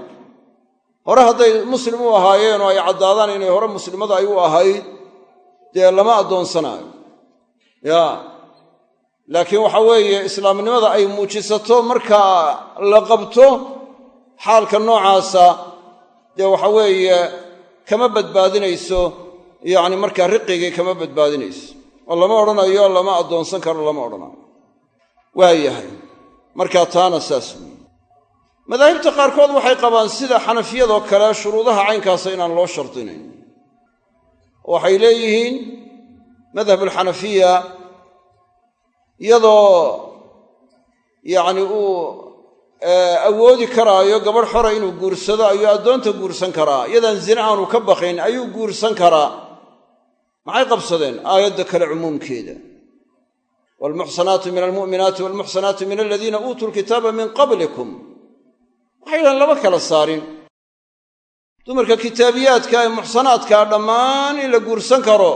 A: Hore hadday muslim u ahaayeen oo ay caddaadaan inay hore muslimada ay u ahayd dee lama addoonsanaayo yaa laakiin waxa weeye islaamnimada ay muujisato markaa la qabto xaalka noocaasa dee waxa weeye kama badbaadinayso yacni markaa riqigii kama badbaadinayso. Oo lama odhanayo lama addoonsan karo lama odhanayo. Waa yahay. Markaa taana saas weeye. Madaahibta qaarkood waxay qabaan sida xanafiyadoo kale shuruudaha caynkaasa inaan loo shardinayn waxay leeyihiin madhab alxanafiya iyadoo yacni uu awoodi karaayo gabadh xora inuu guursado ayuu addoonta guursan karaa. Iyadaan zine aanu ka baqayn ayuu guursan karaa. Maxay qabsadeen aayadda kale cumuumkeeda? Waalmuxsanaatu min almu'minaati waalmuxsanaatu min aladiina uutuu lkitaaba min qablikum. Waxay yidhahan lama kala saarin. Dumarka kitaabiyaadka ee muxsanaadkaa dhammaan in la guursan karo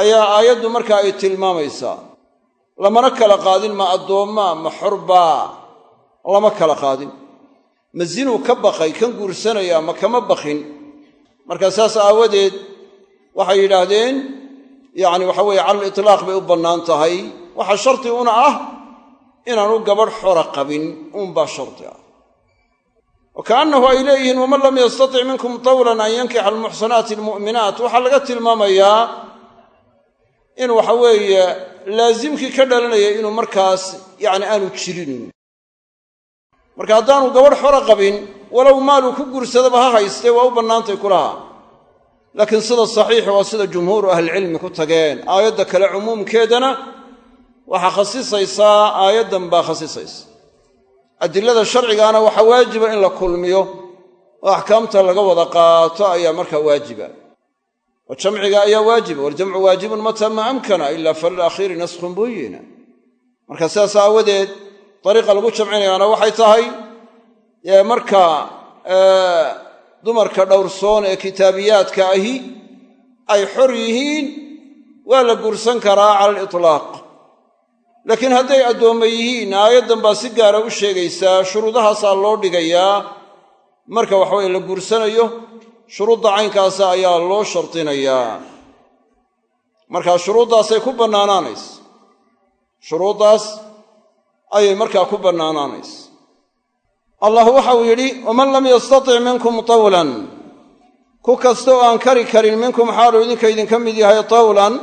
A: ayaa aayaddu markaa ay tilmaamaysaa lamana kala qaadin ma addoommaa ma xorbaa lama kala qaadin. Ma zinuu ka baqay kan guursanayaa ma kama baqin. Marka saas aawadeed waxay yidhaahdeen yacni waxa weeye cala litlaaq bay u bannaan tahay. Waxaa shardi una ah inaanu gabadh xora qabin uunbaa shardi ah. Wa kaannahu ay leeyihiin waman lam yastatic minkum tawlan an yankixa almuxsanaati almu'minaat. Waxaa laga tilmaamayaa in waxa weeye laasimkii ka dhalanaya inuu markaas yacni aanu jirin. Marka haddaanu gabadh xora qabin walow maaluu ku guursadaba ha haystee waa u bannaantay kulaha laakiin sida saxiixi waa sida jumhuuru ahlicilmi ku tageen. Aayadda kale cumuumkeedana waxaa khasisaysaa aayaddan baa khasisaysa. Adilada sharcigaana waxaa waajiba in la kulmiyo. Oo axkaamta laga wada qaato ayaa markaa waajiba oo jamciga ayaa waajiba waljamcu waajibun mataa maa amkana ila falilakhiiri naskhun buyina marka sidaas aawadeed dariiqa lagu jamcinayaana waxay tahay marka dumarka dhowrsoon ee kitaabiyaadka ahi ay xor yihiin waa la guursan karaa cala alitlaaq laakiin hadday addoomma yihiin aayaddan baa si gaara u sheegaysaa shuruudahaasaa loo dhigayaa marka waxaweye la guursanayo shuruudda caynkaasa ayaa loo shardinayaa markaa shuruuddaasay ku bannaanaanaysa shuruuddaas ayay markaa ku bannaanaanaysa allah waxa uu yidhi waman lam yastatic minkum tawlan. Ku kasta oo aan kari karin minkum xaaluu idinka idinka mid yahay tawlan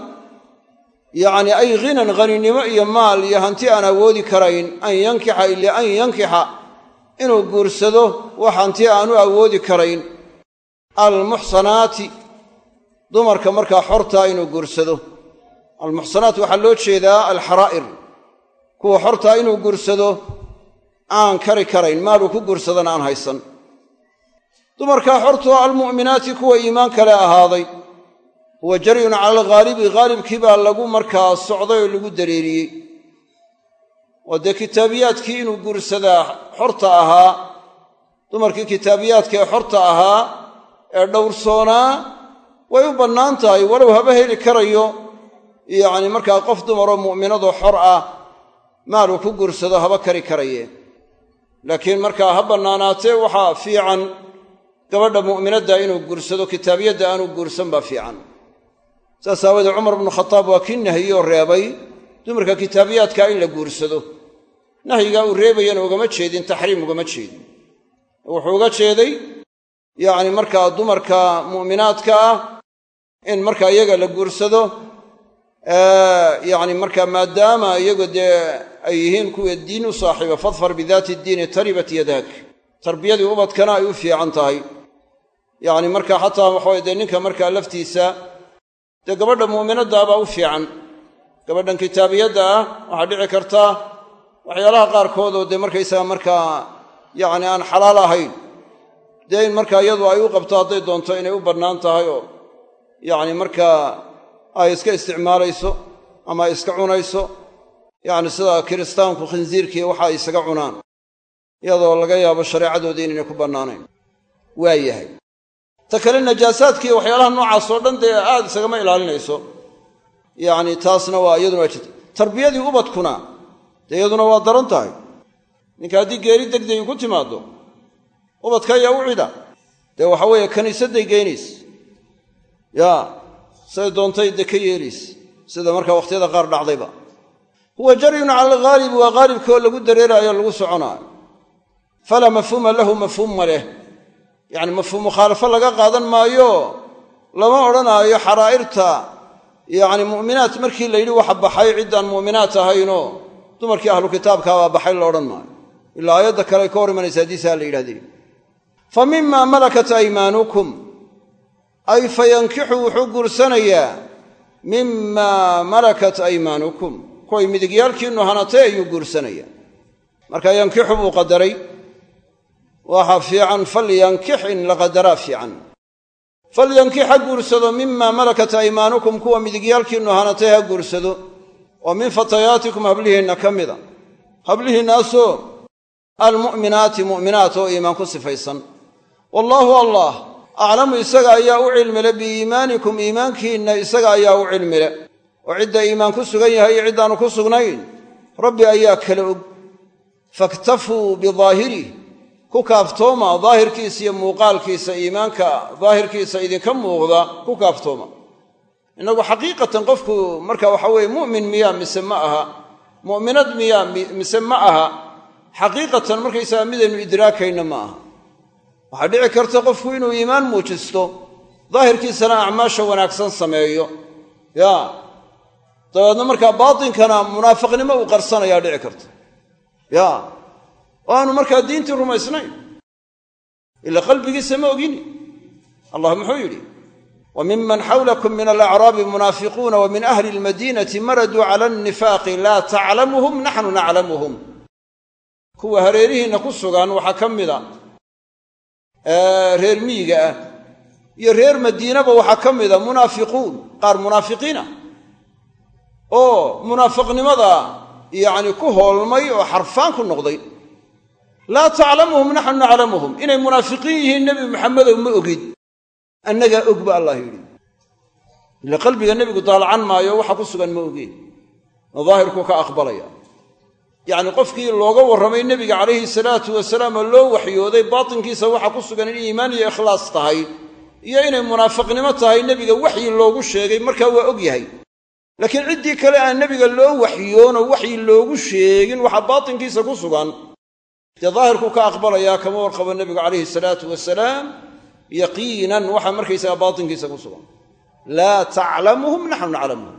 A: yacni ay ghinan haninimo iyo maal iyo hanti aan awoodi karayn an yankixa ila an yankixa inuu guursado wax hanti aanu awoodi karayn almuxsanaati dumarka markaa xortaa inuu guursado. Almuxsanaat waxaa loo jeedaa alxaraa'ir kuwa xortaa inuu guursado aan kari karayn maaluu ku guursadana aan haysan. Dumarkaa xortoo almu'minaati kuwa iimaan kale ahaaday. Huwa jaryun cala alghaalibi haalibkii baa lagu markaa socday oo lagu dareeriyey. Oo dee kitaabiyaadkii inuu guursadaa xorta ahaa dumarkii kitaabiyaadka ee xorta ahaa ee dhowrsoonaa way u bannaan tahay walow haba heli karayo. Yacni markaa qof dumaroo mu'minadoo xor ah maaluu ku guursado haba kari karaye. Laakiin markaa ha bannaanaatee waxaa fiican gabadha mu'minadda inuu guursado kitaabiyadda aanu guursan baa fiican. Saas aawoodee cumar bnu khataab waa kii nahiyoo reebay dumarka kitaabiyaadkaa in la guursado. Nahyigaa uu reebayana ugama jeedin taxriim ugama jeedin. Wuxuu uga jeeday yacni markaa dumarka mu'minaadka ah in markaa iyaga la guursado yacni markaa maadaama iyagu dee ay yihiin kuwa diin u saaxiiba fadfar bidaati ddiini taribat yadaak. Tarbiyadii ubadkana ay u fiican tahay. Yacni marka xataa waxaway dee ninka markaa laftiisa dee gabadha mu'minaddaabaa u fiican. Gabadhan kitaabiyadda ah waxaa dhici karta waxyaalaha qaarkood oo dee markaysaga markaa yacni aan xalaal ahayn dee in markaa iyadu ay u qabto hadday doonto inay u bannaan tahay oo yacni markaa ay iska isticmaalayso ama ay iska cunayso yacni sida kiristaanku khinsiirkii waxa ay isaga cunaan iyadoo laga yaabo shareecadoodii inaynay ku bannaanayn. Waa yahay. Ta kale najaasaadkiiyo waxyaalaha noocaas oo dhan dee aad isagama ilaalinayso. Yacni taasna waa iyaduna waa jirta tarbiyadii ubadkuna dee iyaduna waa daran tahay. Ninka haddii geeri degdegi ku timaaddo ubadka ayaa u cida. Dee waxa weeye kiniisadday geynays yaa say doontay dee ka yeelays sida markaa wakhtiyada qaar dhacdayba. Huwa jaryun cala alghaalibi waa haalibka oo lagu dareeraayo lagu soconaayo. Falaa mafhuuma lahu mafhuum ma leh. Yacni mafhuum mukhaalafo laga qaadan maayo lama odhanaayo xaraa'irta. Yacni mu'minaat markii la yidhi waxa baxay ciddaan mu'minaat ahaynoo dumarkii ahlu kitaabkaa baa baxay la odhan maayo. Ilaa aayadda kale ay ka hor imanaysa hadiisaa la yidhahdeen fa mima malakat aymaanukum. Ay fa yankixu wuxuu guursanayaa mima malakat aymaanukum. Kuway midigyaalkiinnu hanatay ayuu guursanayaa. Marka yankixu buu qadaray. Waxa fiican falyankix in la qadaraa fiican. Falyankix ha guursado mima malakat aymaanukum. Kuwa midigyaalkiinnu hanatay ha guursado. Oo min fatayaatikum hablihiinna ka mida. Hablihiinnaasoo almu'minaati mu'minaat oo iimaan ku sifaysan wallaahu allah aclamu isaga ayaa u cilmile biiimaanikum iimaankiinna isaga ayaa u cilmile. Oo cidda iimaan ku sugan yahay iyo ciddaannu ku sugnayn rabbi ayaa kala og. Faktafuu bidaahirih ku kaaftooma daahirkiisa iyo muuqaalkiisa iimaanka daahirkiisa idinka muuqda ku kaaftooma. Innagu xaqiiqatan qofku marka waxa weeye mu'min miyaa mise ma aha mu'minad miyaa mise ma aha xaqiiqatan markaysaga midaynu idraakayna ma aha waxaa dhici karta qofku inuu iimaan muujisto daahirkiisana acmaasha wanaagsan sameeyo. Ya dabeedna markaa baatinkana munaafiqnimo uu qarsanayaa dhici karta. Ya aanu markaa diintii rumaysnayn. Ila qalbigiisa ma ogini. Allah muxuu yidhi wa miman xawlakum min alacraabi munaafiquuna wa min ahli almadiinati maraduu cala annifaaqi laa taclamuhum naxnu naclamuhum kuwa hareerihiinna ku sugan waxaa ka mida reer miyiga ah. Iyo reer madiinaba waxaa ka mida munaafiquun qaar munaafiqiina. Oo munaafiqnimada yacni ku hoolmay oo xarfaan ku noqday. Laa taclamuhum naxnu naclamuhum. Inay munaafiqiin yihiin nebi maxamedow ma ogid. Annagaa og ba allah yidhi. Ila qalbiga nebigu daalacan maayo waxa ku sugan ma ogeen. Oo daahirku ka aqbalaya yacni qofkii looga warramay nebiga calayhi salaatu wasalaam oo loo waxyooday baatinkiisa waxa ku sugan in iimaan iyo ikhlaas tahay iyo inay munaafiqnimo tahay nebiga waxyi loogu sheegay markaa waa og yahay. Laakiin ciddii kale aan nebiga loo waxyoonoo waxyi loogu sheegin waxa baatinkiisa ku sugan dee daahirku ka aqbalayaa kama warqabo nebigu calayhi salaatu wasalaam yaqiinan waxa markaysaga baatinkiisa ku sugan. Laa taclamuhum naxnu naclamuhum.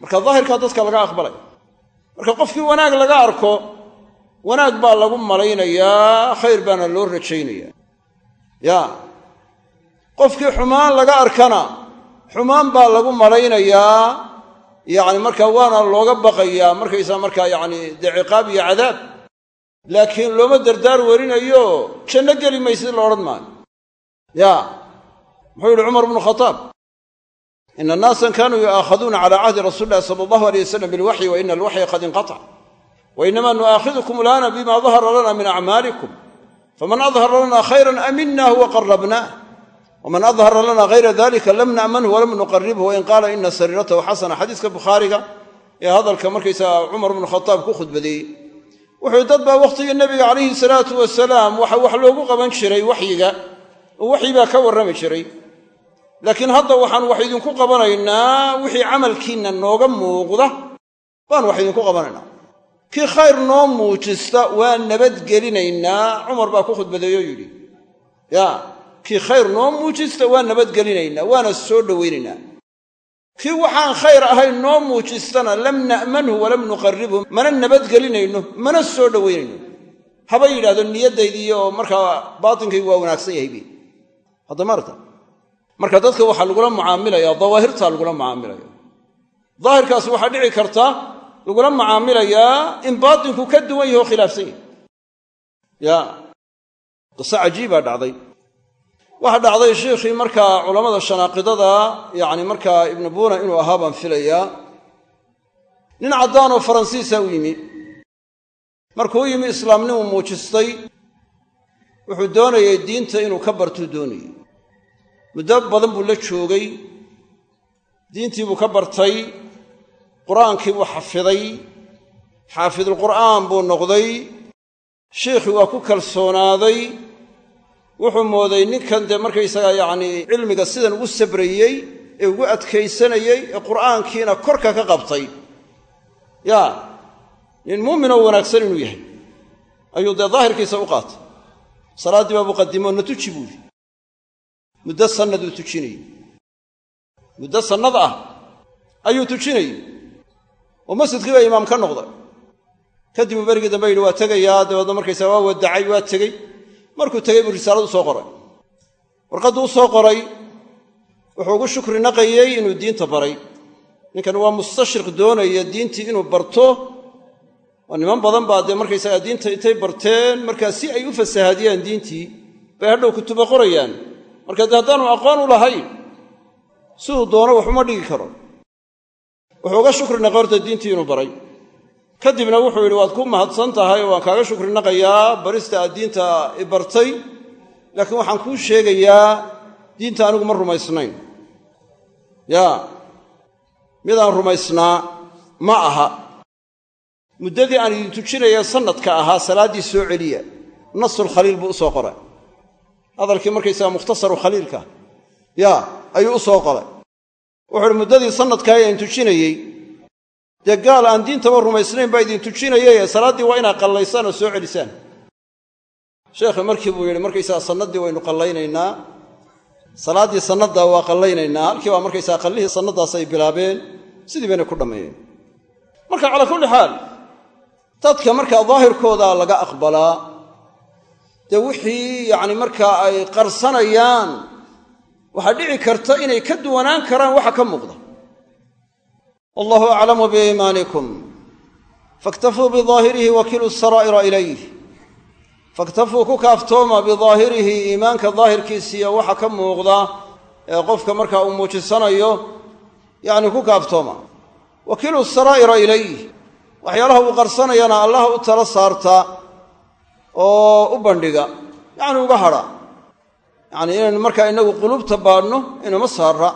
A: Marka daahirkaa dadka laga aqbalaya marka qofkii wanaag laga arko wanaag baa lagu malaynayaa khayr baana loo rajaynaya ya. Qofkii xumaan laga arkana xumaan baa lagu malaynayaa yacni markaa waana looga baqayaa markaysaa markaa yacni dee ciqaab iyo cadaab. Laakiin looma dardaar werinayo janno geli maysid la odhan maayo. Ya. Muxuu yidhi cumar bnu khataab ina naasan kanuu yu'aakhaduuna cala cahdi rasuuli illahi sala allahu aleyh wasalam bilwaxyi wa ina alwaxya qad inqatac wa inama nu'aakhidukum alaana bima dahara lana min acmaalikum faman adhara lana khayran aminah wa qarabnah waman adhara lana hayra dalika lam na'manhu walam nuqaribhu wain qaala ina sariiratahu xasana xadiiska bukhaariga ee hadalka markaysaga cumar bnu khataab ku khudbadeeyey wuxuu dad baa wakhtigii nebiga calayhi salaatu wasalaam waxa wax loogu qaban jiray waxyiga oo waxyi laakiin hadda waxaan wax idinku qabanaynaa wixii camalkiinna nooga muuqda baan wax idinku qabanaynaa. Kii khayr noo muujista waa nabadgelinaynaa cumar baa ku khudbadeeyoo yidhi ya kii khayr noo muujista waa nabadgelinaynaa waana soo dhowaynaynaa kii waxaan khayr ahayn noo muujistana lam na'manhu walam nuqarribhu mana nabadgelinayno mana soo dhowaynayno haba yidhahdo niyaddaydii oo markaa baatinkaygu waa wanaagsan yahay bi. Hadda maarta marka dadka waxaa lagula mucaamilaya dawaahirtaa lagula mucaamilaya daahirkaas waxaa dhici karta lagula mucaamilayaa in baatinku ka duwan yahi oo khilaafsan yahay. Ya qiso cajiibaa dhacday. Waxaa dhacday sheikhii markaa culammada shanaaqidada yacni markaa ibnu buuna inuu ahaa baan filayaa nin caddaanoo faransiisa u yimi. Markuu u yimi islaamnimu muujistay wuxuu doonayay diinta inuu ka bartuu doonayey muddo badan buu la joogay diintii buu ka bartay qur'aankii buu xafiday xaafidulqur'aan buu noqday sheikhii waa ku kalsoonaaday wuxuu mooday ninkan dee markaysagaa yacnii cilmiga sidan ugu sabrayey ee ugu adkaysanayey ee qur'aankiina korka ka qabtay. Yaa nin muuminoo wanaagsan inuu yahay ayuu dee daahirkiisa u qaatay. Salaaddii baa buu qadimo na tuji buuhi muddo sannaduu tujinayey. Muddo sannad ah ayuu tujinayey. Oo masjidkii baa imaam ka noqday. Kadibuu berigii dambe yidhi waa tegayaa dabeedna markaysaa waa wadacay waa tegey. Markuu tegey buu risaaladu soo qoray. Warqadduu u soo qoray wuxuu ugu shukri naqayey inuu diinta baray. Ninkan waa mustashriq doonaya diintii inuu barto. Oo niman badan baa dee markaysagaa diinta intay barteen markaa si ay u fasahaadiyaan diintii bay hadhow kutuba qorayaan marka dee haddaanu aqoon u lahayn siduu doono wax uma dhigi karo. Wuxuu uga shukri naqay horta diintii inuu baray. Kadibna wuxuu yidhi waad ku mahadsan tahay oo waan kaaga shukri naqayaa barista aad diinta i bartay. Laakiin waxaan kuu sheegayaa diinta anigu ma rumaysnayn. Yaa midaan rumaysnaa ma aha. Muddadii aan idin tujinaya sannadka ahaa salaaddii soo celiya nasulkhaliil buu u soo qoray hadalkii markaysaga mukhtasaru khaliilka. Yaa ayuu u soo qoray wuxuu uhi muddadii sannadkaa aan tujinayey. Dee gaal aan diintaba rumaysnayn baa idin tujinayay ee salaaddii waa inaad qallaysaan oo soo celisaan. Sheekhi markii buu yidhi markaysaga sannaddii waynu qallaynaynaa. Salaaddii sannaddaa waa qallaynaynaa. Halkii baa markaysaga qallihii sannaddaas ay bilaabeen. Sidii bayna ku dhammeeyeen. Marka calaa kulli xaal dadka markaa daahirkooda laga aqbalaa dee wixii yacni markaa ay qarsanayaan waxaa dhici karta inay ka duwanaan karaan waxa ka muuqda. Wallahu aclamu biiimaanikum faktafuu bidaahirihi wakilu saraa'ira ilayh. Faktafuu ku kaaftooma bidaahirihi iimaanka daahirkiisiiyo waxa ka muuqda ee qofka markaa uu muujisanayo yacni ku kaaftooma. Wakilu saraa'ira ilayh. Waxyaalaha uu qarsanayana allaha u tala saarta oo u bandhiga yacni uga hadha. Yacni inaynu markaa innagu quluubta baadhno inuma saara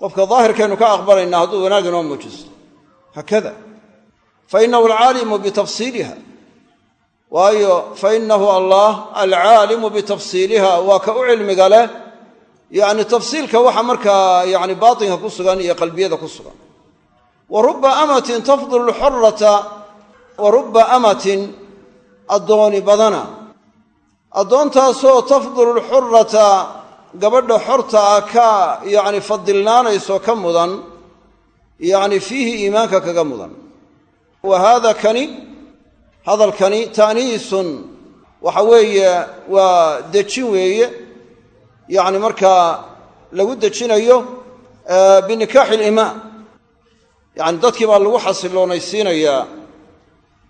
A: qofka daahirkaynu ka aqbalaynaa hadduu wanaag inoo muujisto haakada fa innahu alcaalimu bitafsiiliha. Waayo fa allah alcaalimu bitafsiiliha waa ka u cilmiga leh. Yacni tafsiilka waxa markaa yacni baatinka ku sugan iyo qalbiyada ku sugan. Wa rubba amatin tafdulu lxurata wa rubba amatin addooni badana. Addoontaasoo tafdulu lxurata gabadha xorta ah ka yacni fadilnaanayso ka mudan yacni fiihi iimaanka kaga mudan. Wa haada kani hadalkani ta'niisun waxa weeye waa dejin weeye. Yacni markaa lagu dejinayo binikaaxi ilimaan yacni dadkii baa lagu xasiloonaysiinayaa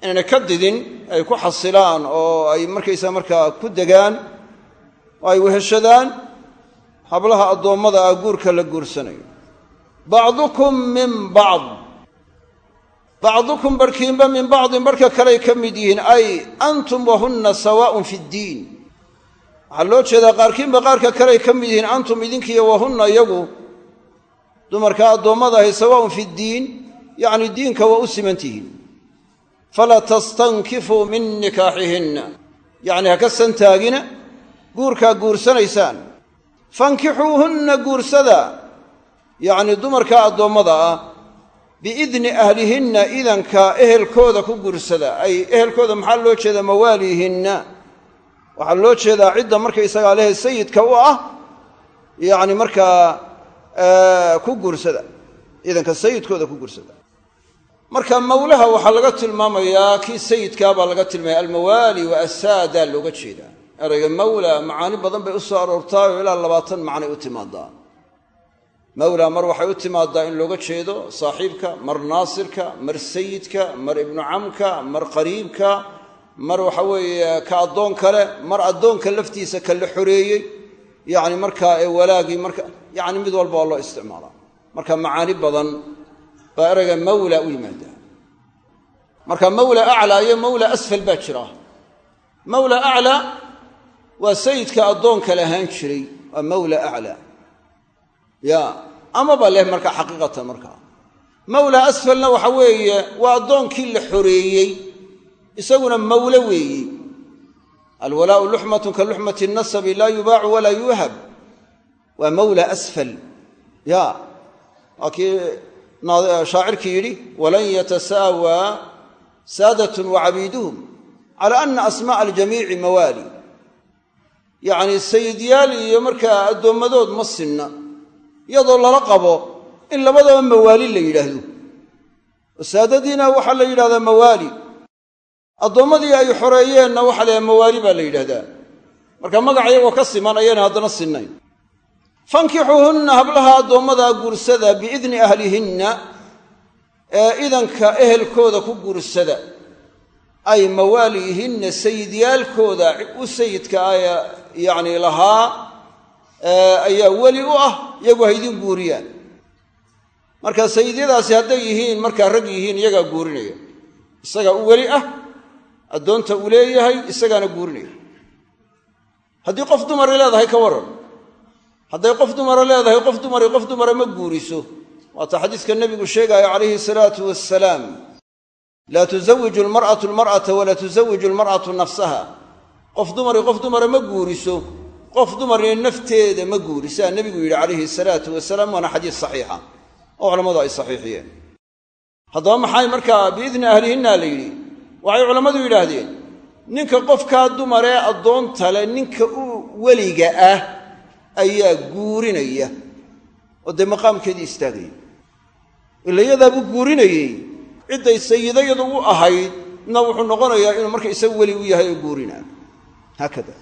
A: inayna ka didin ay ku xasilaan oo ay markaysaa markaa ku degaan oo ay weheshadaan hablaha addoommada ah guurka la guursanayo. Bacdukum min bacd. Bacdukum barhkiinba min bacdin barhka kaley ka mid yihiin ay antum wahunna sawaaun fi ddiin. Waxaa loo jeedaa qaarkiinba qaarka kaley ka mid yihiin antum idinkiiyo wahunna iyagu dumarka addoommada ahi sawaaun fi ddiin yacni diinka waa u siman tihiin falaa tastankifuu min nikaaxihinna yacni ha ka santaagina guurkaa guursanaysaan fankixuuhunna guursada yacni dumarka addoommada ah biidni ahlihinna idanka ehelkooda ku guursada ay ehelkooda maxaa loo jeedaa mawaalihinna waxaa loo jeedaa cidda markaysagaa lehe sayidka u ah yacni markaa ku guursada idanka sayidkooda ku guursada marka mawlaha waxaa laga tilmaamayaa kii sayidkaa baa laga tilmaamaya almawaali wa asaadaa looga jeedaa. Erayga mawla macaani badan bay u soo aroortaa oo ilaa labaatan macnay u timaadaa mawla mar waxay u timaadaa in looga jeedo saaxiibka mar naasirka mar sayidka mar ibnu camka mar qariibka mar waxa weeye ka addoon kale mar addoonka laftiisa ka la xoreeyey yacni markaa ee walaagii marka yacni mid walba waa loo isticmaalaa. Marka macaani badan baa erayga mawla u yimaadaa marka mawla aclaa iyo mawla asfal baa jira. Mawla aclaa waa sayidka addoonka lahaan jiray waa mawla aclaa. Ya amaba leh marka xaqiiqatan markaa mawla asfalna waxa weeye waa addoonkii la xoreeyey isaguna mawlo weeyi alwalaau luxmatun ka luxmati nasabi laa yubaacu walaa yuuhab waa mawla asfal. Ya shaacirkii yidhi walan yatasaawaa saadatun wacabiiduhum cala ana asma'a aljamiici mawaali. Yacni sayidyaal iyo markaa addoommadood ma sinna iyadoo lala qabo in labadaba mawaali la yidhaahdo. Wasaadadiina waxaa la yidhahdaa mawaali. Addoommadii ay xoreeyeenna waxaa la yidhaha mawaali baa la yidhahdaa. Marka magac iyagoo ka siman ayayna haddana sinnayn fankixuuhunna hablaha addoommadaa guursada biidni ahlihinna ee idanka ehelkooda ku guursada. Ay mawaaliyihinna sayidyaalkooda u sayidka a yacni lahaa ayaa weli u ah iyagu haydin guuriyaan. Marka sayidyadaasi hadday yihiin markaa rag yihiin iyagaa guurinaya. Isagaa u weli ah addoonta uu leeyahay isagaana guurinaya. Haddii qof dumari leedahay ka waran hadday qof dumara leedahay qof dumari qof dumara ma guuriso. Waata xadiiska nebigu sheegaayo calayhi salaatu wasalaam laa tusawiju almar'atu almar'ata walaa tusawiju almar'atu nafsaha. Qof dumari qof dumara ma guuriso. Qof dumarina nafteeda ma guurisaa nebigu yidhi calayhi salaatu wasalaam waana xadiis saxiixa. Oo culammadu ay saxiixiyeen. Haddaba maxay markaa biidni ahlihinna la yidhi? Waxay culammadu yidhaahdeen ninka qofkaa dumaree addoonta le ninka u weliga ah ayaa guurinaya oo dee maqaamkeedii istaagaya ila yadaabuu guurinayey. Cidday sayidayadu u ahayd na wuxuu noqonayaa inuu marka isagu weli u yahay oo guurinaa haakada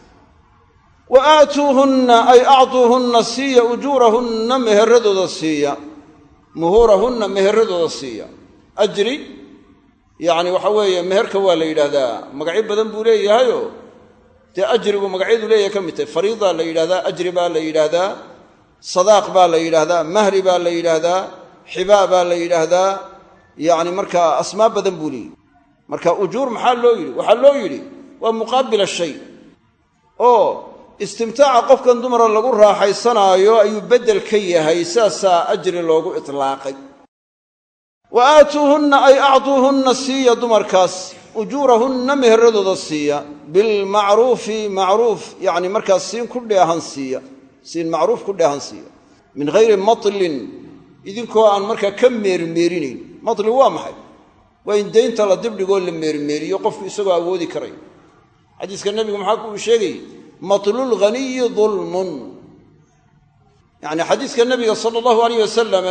A: wa aatuuhunna ay actuuhunna siiya ujuurahunna meheradooda siiya. Muhuurahunna meheradooda siiya. Ajri yacni waxa weeye meherka waa la yidhaahdaa magacyo badan buu leeyahayoo dee ajrigu magacyadu leeyahay ka mid tahay. Fariidaa la yidhahdaa ajri baa la yidhaahdaa sadaaq baa la yidhaahdaa mahri baa la yidhaahdaa xibaa baa la yidhaahdaa. Yacni markaa asmaa badan buu leeyihi marka ujuur maxaa loo yidhi? Waxaa loo yidhi waa muqaabila shay. Oo istimtaaca qofkan dumara lagu raaxaysanaayo ayuu beddel ka yahay saasaa ajri loogu itlaaqay. Wa aatuuhunna ay actuuhunna siiya dumarkaas ujuurahunna meheradooda siiya. Bilmacruufi macruuf yacni markaas siin ku dheehan siiya. Siin macruuf ku dheehan siiya. Min hayri matlin idinkoo aan markaa ka meermeerinayn matli waa maxay? Waa in deynta la dibdhigoo la meermeeriyo qofku isagoo awoodi karay. Xadiiska nebigu maxaa uu sheegayey matlulghaniyi dulmun yacni xadiiska nebiga sala allahu alayh wasalam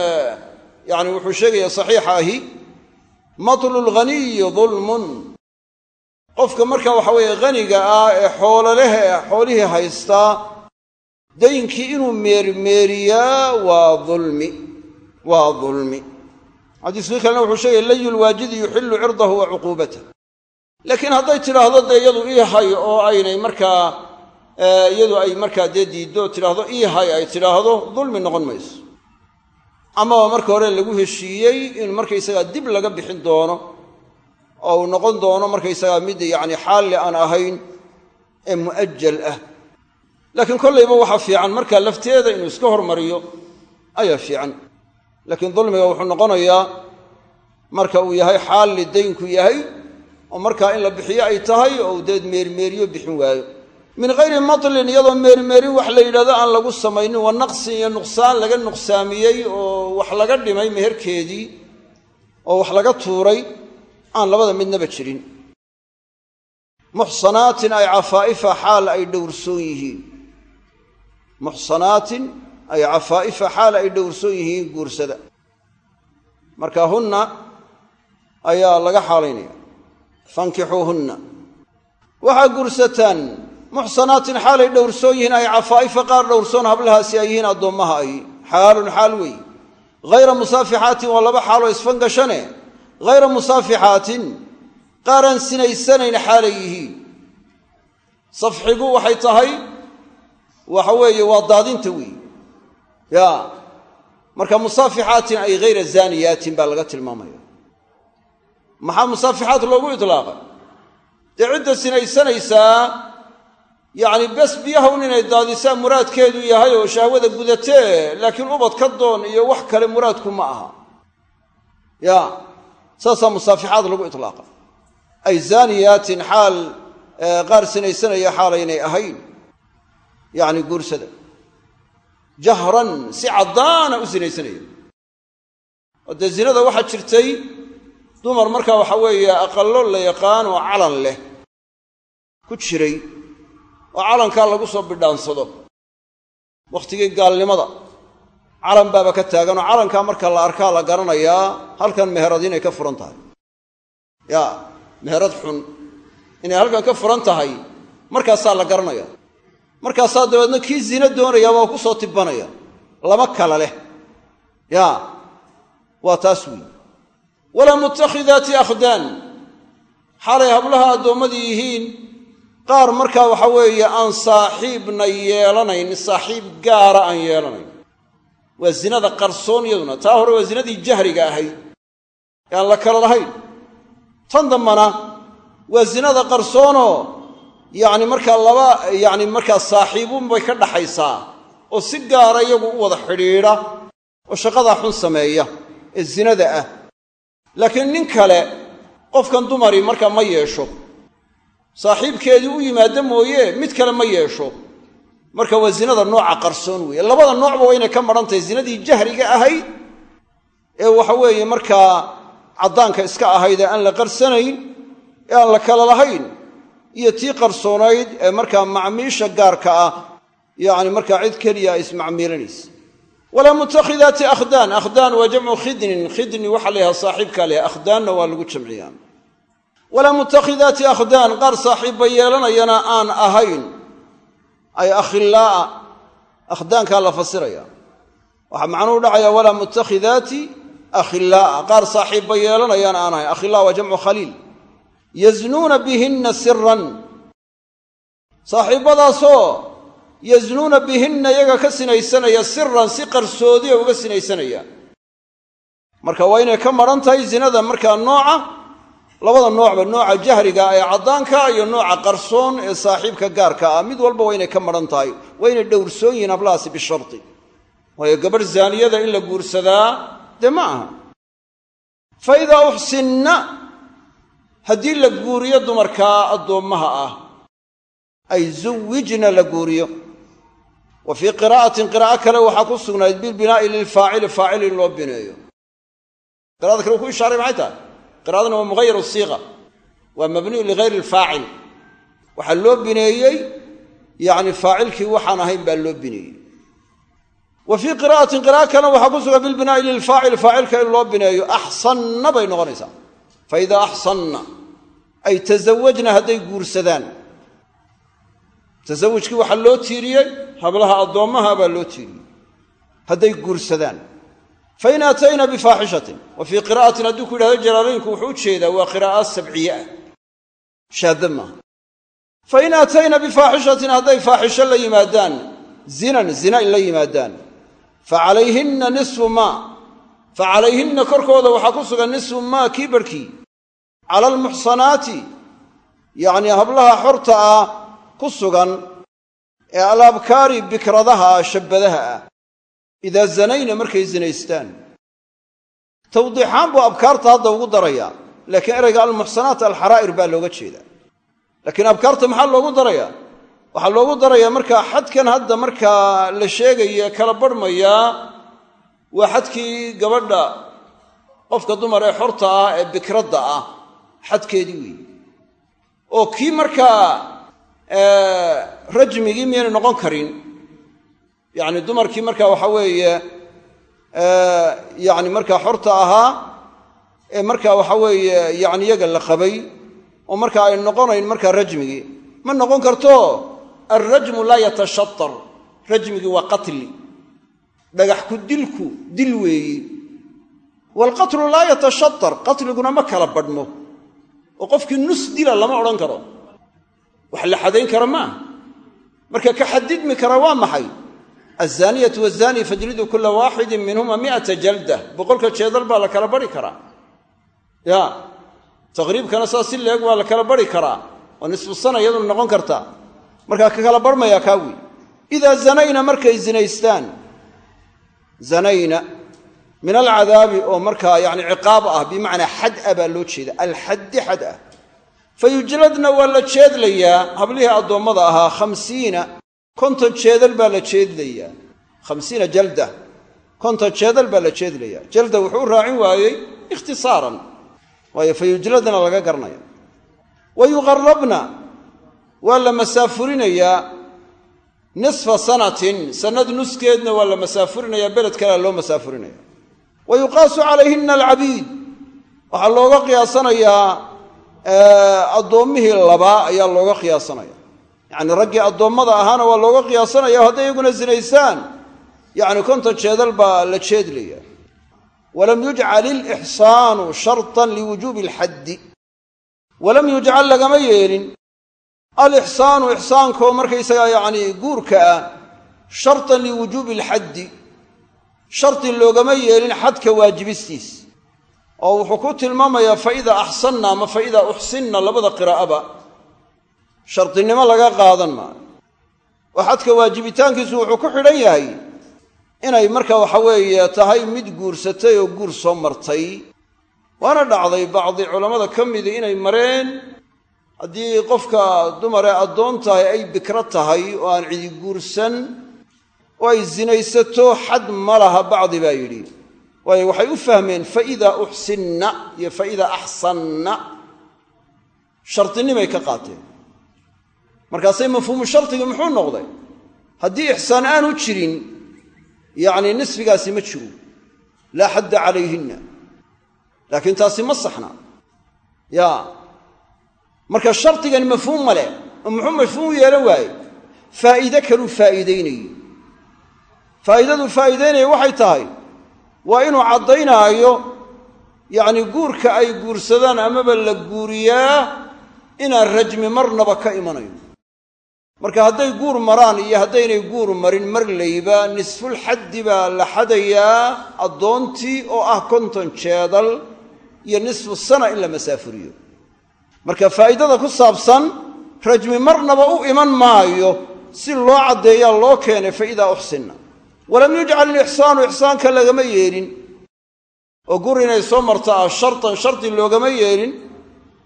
A: yani wuxuu sheegaya saxiixa ahi matlulghaniyi dulmun qofka marka waxa weeye haniga ah ee xoololeh ee xoolihii haystaa daynkii inuu meermeeriyaa waa dulmi waa dulmi. Xadiiskii kalena wuxuu sheegaya layulwaajidi yuxillu cirdahu wa cuquubatah laakiin hadday tidhaahdo dee iyadu ii hay oo aynay markaa iyadu ay markaa dee diiddo tidhaahdo ii hay ay tidhaahdo dulmi noqon mayso. Amaba marka hore lagu heshiiyey in markaysagaa dib laga bixin doono oo uu noqon doono markaysagaa mid yacni xaalli aan ahayn ee mu'ajal ah. Laakiin kollayba waxaa fiican markaa lafteeda inuu iska hormariyo ayaa fiican. Laakiin dulmiga wuxuu noqonayaa marka uu yahay xaalli daynku yahay oo markaa in la bixiyo ay tahay oo deed meermeeriyo bixin waayo. Min hayri matlin iyadoo meermeerin wax la yidhahdo aan lagu samaynin wa naqsin iyo nuqsaan laga nuqsaamiyey oo wax laga dhimay meherkeedii oo wax laga tuuray aan labada midnaba jirin. Muxsanaatin ay cafaa'ifa xaal ay dhowrsoon yihiin. Muxsanaatin ay cafaa'ifa xaal ay dhowrsoon yihiin guursada. Marka hunna ayaa laga xaalaynaya. Fankixuuhunna. Waxaa guursataan muxsanaatin xaalay dhowrsoon yihiin ay cafaa'ifa qaar dhowrsoon hablahaasi ay yihiin addoommaha ay. Xaalun xaal weeye hayra musaafixaatin waa laba xaaloo isfangashane hayra musaafixaatin qaaraan sinaysanayn xaalay yihiin safxigu waxay tahay waxa weeye waa daadinta weeye ya marka musaafixaatin ay hayra zaaniyaatin baa laga tilmaamaya maxaa musaafixaat loogu idlaaqay dee cidda sinaysanaysaa yacni bes biyahawn inay daadisaa muraadkeedu yahay oo shahwada gudatee laakiin ubad ka doon iyo wax kale muraadku ma aha ya saasaa musaafixaad lagu itlaaqa ay zaaniyaatin xaal qaar sinaysanaya xaalaynay ahayn. Yacni guursada. Jahran si caddaana u sinaysanaya. Oo zinada waxaa jirtay dumar markaa waxa weeye aqallo la yaqaan oo calan leh. Ku jiray. Oo calankaa lagu soo bidhaansado. Wakhtigii gaalnimada calan baaba ka taagan oo calankaa marka la arkaa la garanayaa halkan meherad inay ka furan tahay. Ya meherad xun. Inay halkan ka furan tahay markaasaa la garanaya. Markaasaa dabeedna kii zina doonaya waa ku soo tibbanaya. Lama kala leh. Ya waa taas weyi walaa mutakhidaati akhdaan. Xaalay hablaha addoommadii yihiin qaar markaa waxa weeye aan saaxiibna yeelanayn saaxiib gaara aan yeelanayn waa zinada qarsoon iyaduna. Taa hore waa zinadii jahriga ahayd ee aan la kala lahayn. Tan dambana waa zinada qarsoonoo yacni markaa laba yacni markaa saaxiibunbay ka dhaxaysaa oo si gaara iyagu u wada xidhiidha oo shaqadaa xun sameeya ee zinada ah. Laakiin nin kale qofkan dumari markaa ma yeesho. Saaxiibkeedii u yimaado mooye mid kale ma yeesho marka waa zinada nooca qarsoon weeye. Labada noocba waa inay ka madhan tahay zinadii jahriga ahayd ee waxa weeye markaa caddaanka iska ahayd ee aan la qarsanayn ee aan la kala lahayn iyo tii qarsoonayd ee markaa macmiisha gaarka ah yacni markaa cid keliya ay ismacmiilanaysa walaa mutakhidaati akhdaan. Akhdaan waa jamcu khidnin. Khidni waxaa la yhaha saaxiibkaa akhdaanna waa lagu jamciyaa walaa mutakhidaati akhdaan. Qaar saaxiibba yeelanayana aan ahayn ay akhilaa'a akhdaankaa la fasiraya. Waxaa macnuhu dhacaya walaa mutakhidaati akhilaa'a qaar saaxiibba yeelanayana aan ahayn akhilaa waa jamcu khaliil. Yaznuuna bihinna siran saaxiibbadaasoo yaznuuna bihinna iyaga ka sinaysanaya siran si qarsoodiya uga sinaysanaya. Marka waa inay ka madhan tahay zinada markaa nooca labada noocba nooca jahriga ee caddaanka iyo nooca qarsoon ee saaxiibka gaarka ah mid walba waa inay ka madhan tahay waa inay dhowrsoon yihiin hablahaasi bisharti. Waayo gabadh zaaniyada in la guursadaa dee ma aha. Fa idaa uxsinna haddii la guuriyo dumarkaa addoommaha ah ay zuwijna la guuriyo. Wa fii qiraa'atin qiraa'o kale waxaa ku sugnayd bilbinaa'i lilfaacili faacil in loo bineeyo. Qira'ada kale uu ku ishaaray maxay tahay qira'adana waa mughayar siiqa waa mabniyu ligayri alfaacil. Waxaa loo bineeyey yacni faacilkii waxaan ahayn baa loo bineeyey. Wa fii qiraa'atin qiraa'o kalena waxaa ku sugan bilbinaa'i lilfaacil faacilka in loo bineeyo axsanna bay noqonaysaa. Fa idaa axsanna ay tasawajna hadday guursadaan. Tasawujkii waxaa loo tiiriyey hablaha addoommaha baa loo tiiriyey. Hadday guursadaan fain aatayna bifaaxishatin wa fii qiraa'atin hadduu ku yidhahdo jalaalaynku wuxuu u jeedaa waa qiraa'o sabciye ah shaadda maaha fain aatayna bifaaxishatin hadday faaxisho la yimaadaan zinan zina in la yimaadaan fa calayhinna nisfu maa fa calayhinna korkooda waxaa ku sugan nisfu maa kii cala almuxsanaati yacnii hablaha xorta ah ku sugan ee alaabkaari bikradaha ah shabbadaha ah idaa zanayna markay zinaystaan. Tawdiixaan buu abkaarta hadda ugu darayaa. Laakiin erayga almuxsanaat alxaraa'ir baa looga jeedaa. Laakiin abkaarta maxaa loogu darayaa? Waxaa loogu darayaa markaa xadkan hadda markaa la sheegaya kala barhmayaa waa xadkii gabadha qofka dumar ee xorta ah ee bikradda ah xadkeedii weeye oo kii markaa rajmigii miyaynay noqon karin yacni dumarkii markaa waxa weeye yacni markaa xorta ahaa ee markaa waxa weeye yacni iyaga la qabay oo markaa ay noqonayn markaa rajmigii ma noqon karto alrajmu laa yatashatar rajmigii waa qatli dhagax ku dilku dil weeyi. Waalqatlu laa yatashatar qatliguna ma kala badhmo. Oo qofkii nus dila lama odhan karo. Wax la xadayn kara maaha marka ka xadidmi kara waa maxay alzaaniyatu wazaani fajlidu kula waaxidin minhuma mi'ata jalda boqolka jeedal baa la kala bari karaa ya taqriibkana saas si leeg waa la kala bari karaa oo nisfu sana iyaduna noqon kartaa markaa ka kala barhmayaa kaa wey idaa zanayna markay zinaystaan zanayna min alcadaabi oo markaa yani ciqaab ah bimacnaa xad a baa loo jeeda alxaddi xad ah fa yujladna waa la jeedlayaa hablihii addoommada ahaa konton jeedal baa la jeedlayaa. Khamsiina jalda. Konton jeedal baa la jeedlayaa. Jalda wuxuu raacin waayey ikhtisaaran. Waayo fa yujladna laga garanaya wa yuqarabna waa la masaafurinayaa nisfa sanatin. Sannad nuskeedna waa la masaafurinaya beled kalea loo masaafurinaya wa yuqaasu calayhina alcabiid. Waxaa looga qiyaasanayaa addoommihii labaa ayaa looga qiyaasanaya yacni raggii addoommada ahaana waa looga qiyaasanaya hadday iyaguna zinaysaan. Yacni konton jeedal baa la jeedlaya. Walam yujcal ilixsaanu shartan liwujuubi alxaddi walam yujcal lagama yeelin alixsaanu ixsaankoo markaysagaa yacni guurka ah shartan liwujuubi alxaddi shardi loogama yeelin xadka waajibistiis. Oo wuxuu ku tilmaamayaa faida axsanna ama faida uxsinna labada qiraa'aba shardinimo laga qaadan maayo. Oo xadka waajibitaankiisu wuxuu ku xidhan yahay inay marka waxa weeye tahay mid guursatay oo guur soo martay. Waana dhacday bacdi culammada ka midii inay mareen haddii qofka dumaree addoon tahay ay bikro tahay oo aan cidi guursan oo ay sinaysato xad ma laha bacdi baa yidhi. Waayo waxay u fahmeen faidaa uxsinna iyo faidaa axsanna shardinimay ka qaateen markaasay mafhuumu shardiga muxuu noqday? Haddii ixsaan aanu jirin yacni nisfigaasi ma jiro. Laa xadda calayhinna. Laakiin taasi ma saxna. Ya. Marka shardigani mafhuum ma leh oo muxuu mafhuum yeelan waaye faa'iide kaluu faa'iideynayey faa'iidaduu faa'iideynaya waxay tahay waa inuu caddaynaayo yacni guurka ay guursadaan amaba la guuriyaa inaan rajmi marnaba ka imanayo marka hadday guur maraan iyo haddaynay guur marin marlayba nisfulxaddi baa la xadayaa addoontii oo ah konton jeedal iyo nisfu sana in la masaafuriyo. Marka faa'iidada ku saabsan rajmi marnaba u iman maayo si loo caddeeyaa loo keenay fa uxsinna. Walam yujcal ilixsaanu ixsaanka lagama yeelin. Oo gur inay soo marto ah shartan shardi loogama yeelin.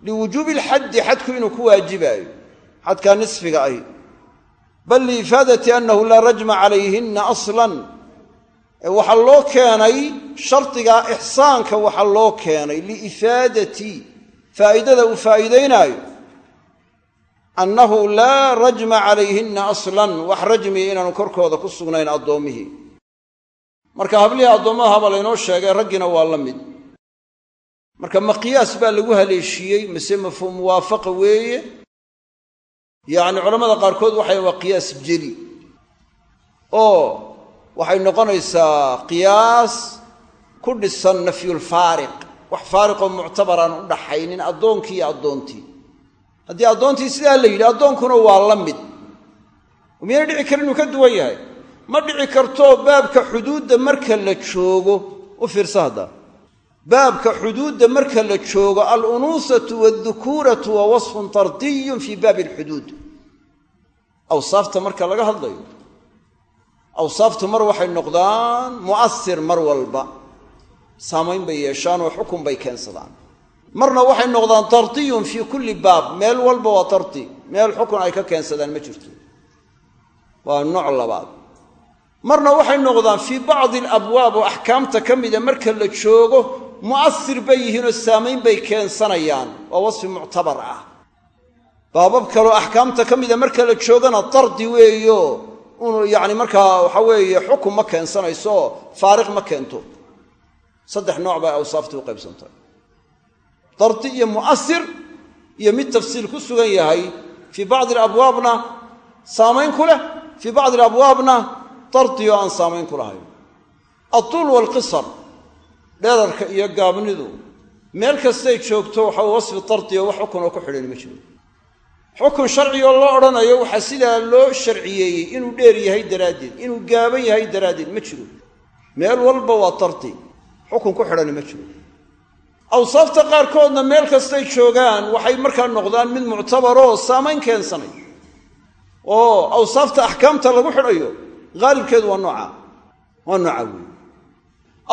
A: Liwujuubi alxaddi xadku inuu ku waajibaayo. Xadkaa nisfiga ahi bal liifaadati annahu laa rajma calayhinna aslan. Waxaa loo keenay shardigaa ixsaanka waxaa loo keenay liifaadati faa'iidada uu faa'iidaynaayo. Annahu laa rajma calayhinna aslan wax rajmiya inaanu korkooda ku sugnayn addoommihii marka hablihii addoommahaba laynoo sheegay raggiina waa la mid. Marka ma qiyaas baa lagu haleeshiiyey mise mafhuum weeye yacni culamada qaarkood waxay waa qiyaas jeli. Oo waxay noqonaysaa qiyaas ku dhisan nafyulfaariq wax faariqoo muctabar aan u dhaxaynin addoonkii iyo addoontii. Haddii addoontii sidaa la yidhi addoonkuna waa la mid. Miyayna dhici karin inuu ka duwan yahay. Ma dhici karto baabka xuduudda marka la joogo. U fiirsa hadda baabka xuduudda marka la joogo alunuusatu waldukuuratu waa wasfun tardiyun fii baabi alxuduud. Awsaafta marka laga hadlayo awsaaftu mar waxay noqdaan mu'asir mar walba. Saamayn bay yeeshaan oo xukun bay keensadaan. Marna waxay noqdaan tardiyun fii kulli baab meel walba waa tardi meel xukun ay ka keensadaan ma jirto. Waa nooc labaad. Marna waxay noqdaan fii bacdi alabwaab oo axkaamta ka mida marka la joogo mu'asir bay yihiinoo saamayn bay keensanayaan waa wasfi muctabar ah. Baabab kaloo axkaamta ka mida marka la joogana dardi weeyo unu yacni markaa waxa weeye xukun ma keensanayso oo faariq ma keento. Saddex nooc bay awsaaftii u qaybsantay. Dardi iyo mu'asir iyo mid tafsiil ku sugan yahay fii bacdi alabwaabna saamayn ku leh fii bacdi alabwaabna dardi oo aan saamayn ku lahayn. Altuul waalqisar dherarka iyo gaabnidu meel kastay joogto waxa wasfi dardi oo wax xukun oo ku xidhan ma jiro. Xukun sharcigoo loo odhanayo waxaa sidaa loo sharciyeeyey inuu dheer yahay daraaddeed inuu gaaban yahay daraaddeed ma jiro. Meel walba waa dardi xukun ku xidhani ma jiro. Awsaafta qaarkoodna meel kastay joogaan waxay markaa noqdaan mid muctabaroo saamayn keensanay oo awsaafta axkaamta lagu xidhayo haalibkeedu waa nooca waa nooca weeye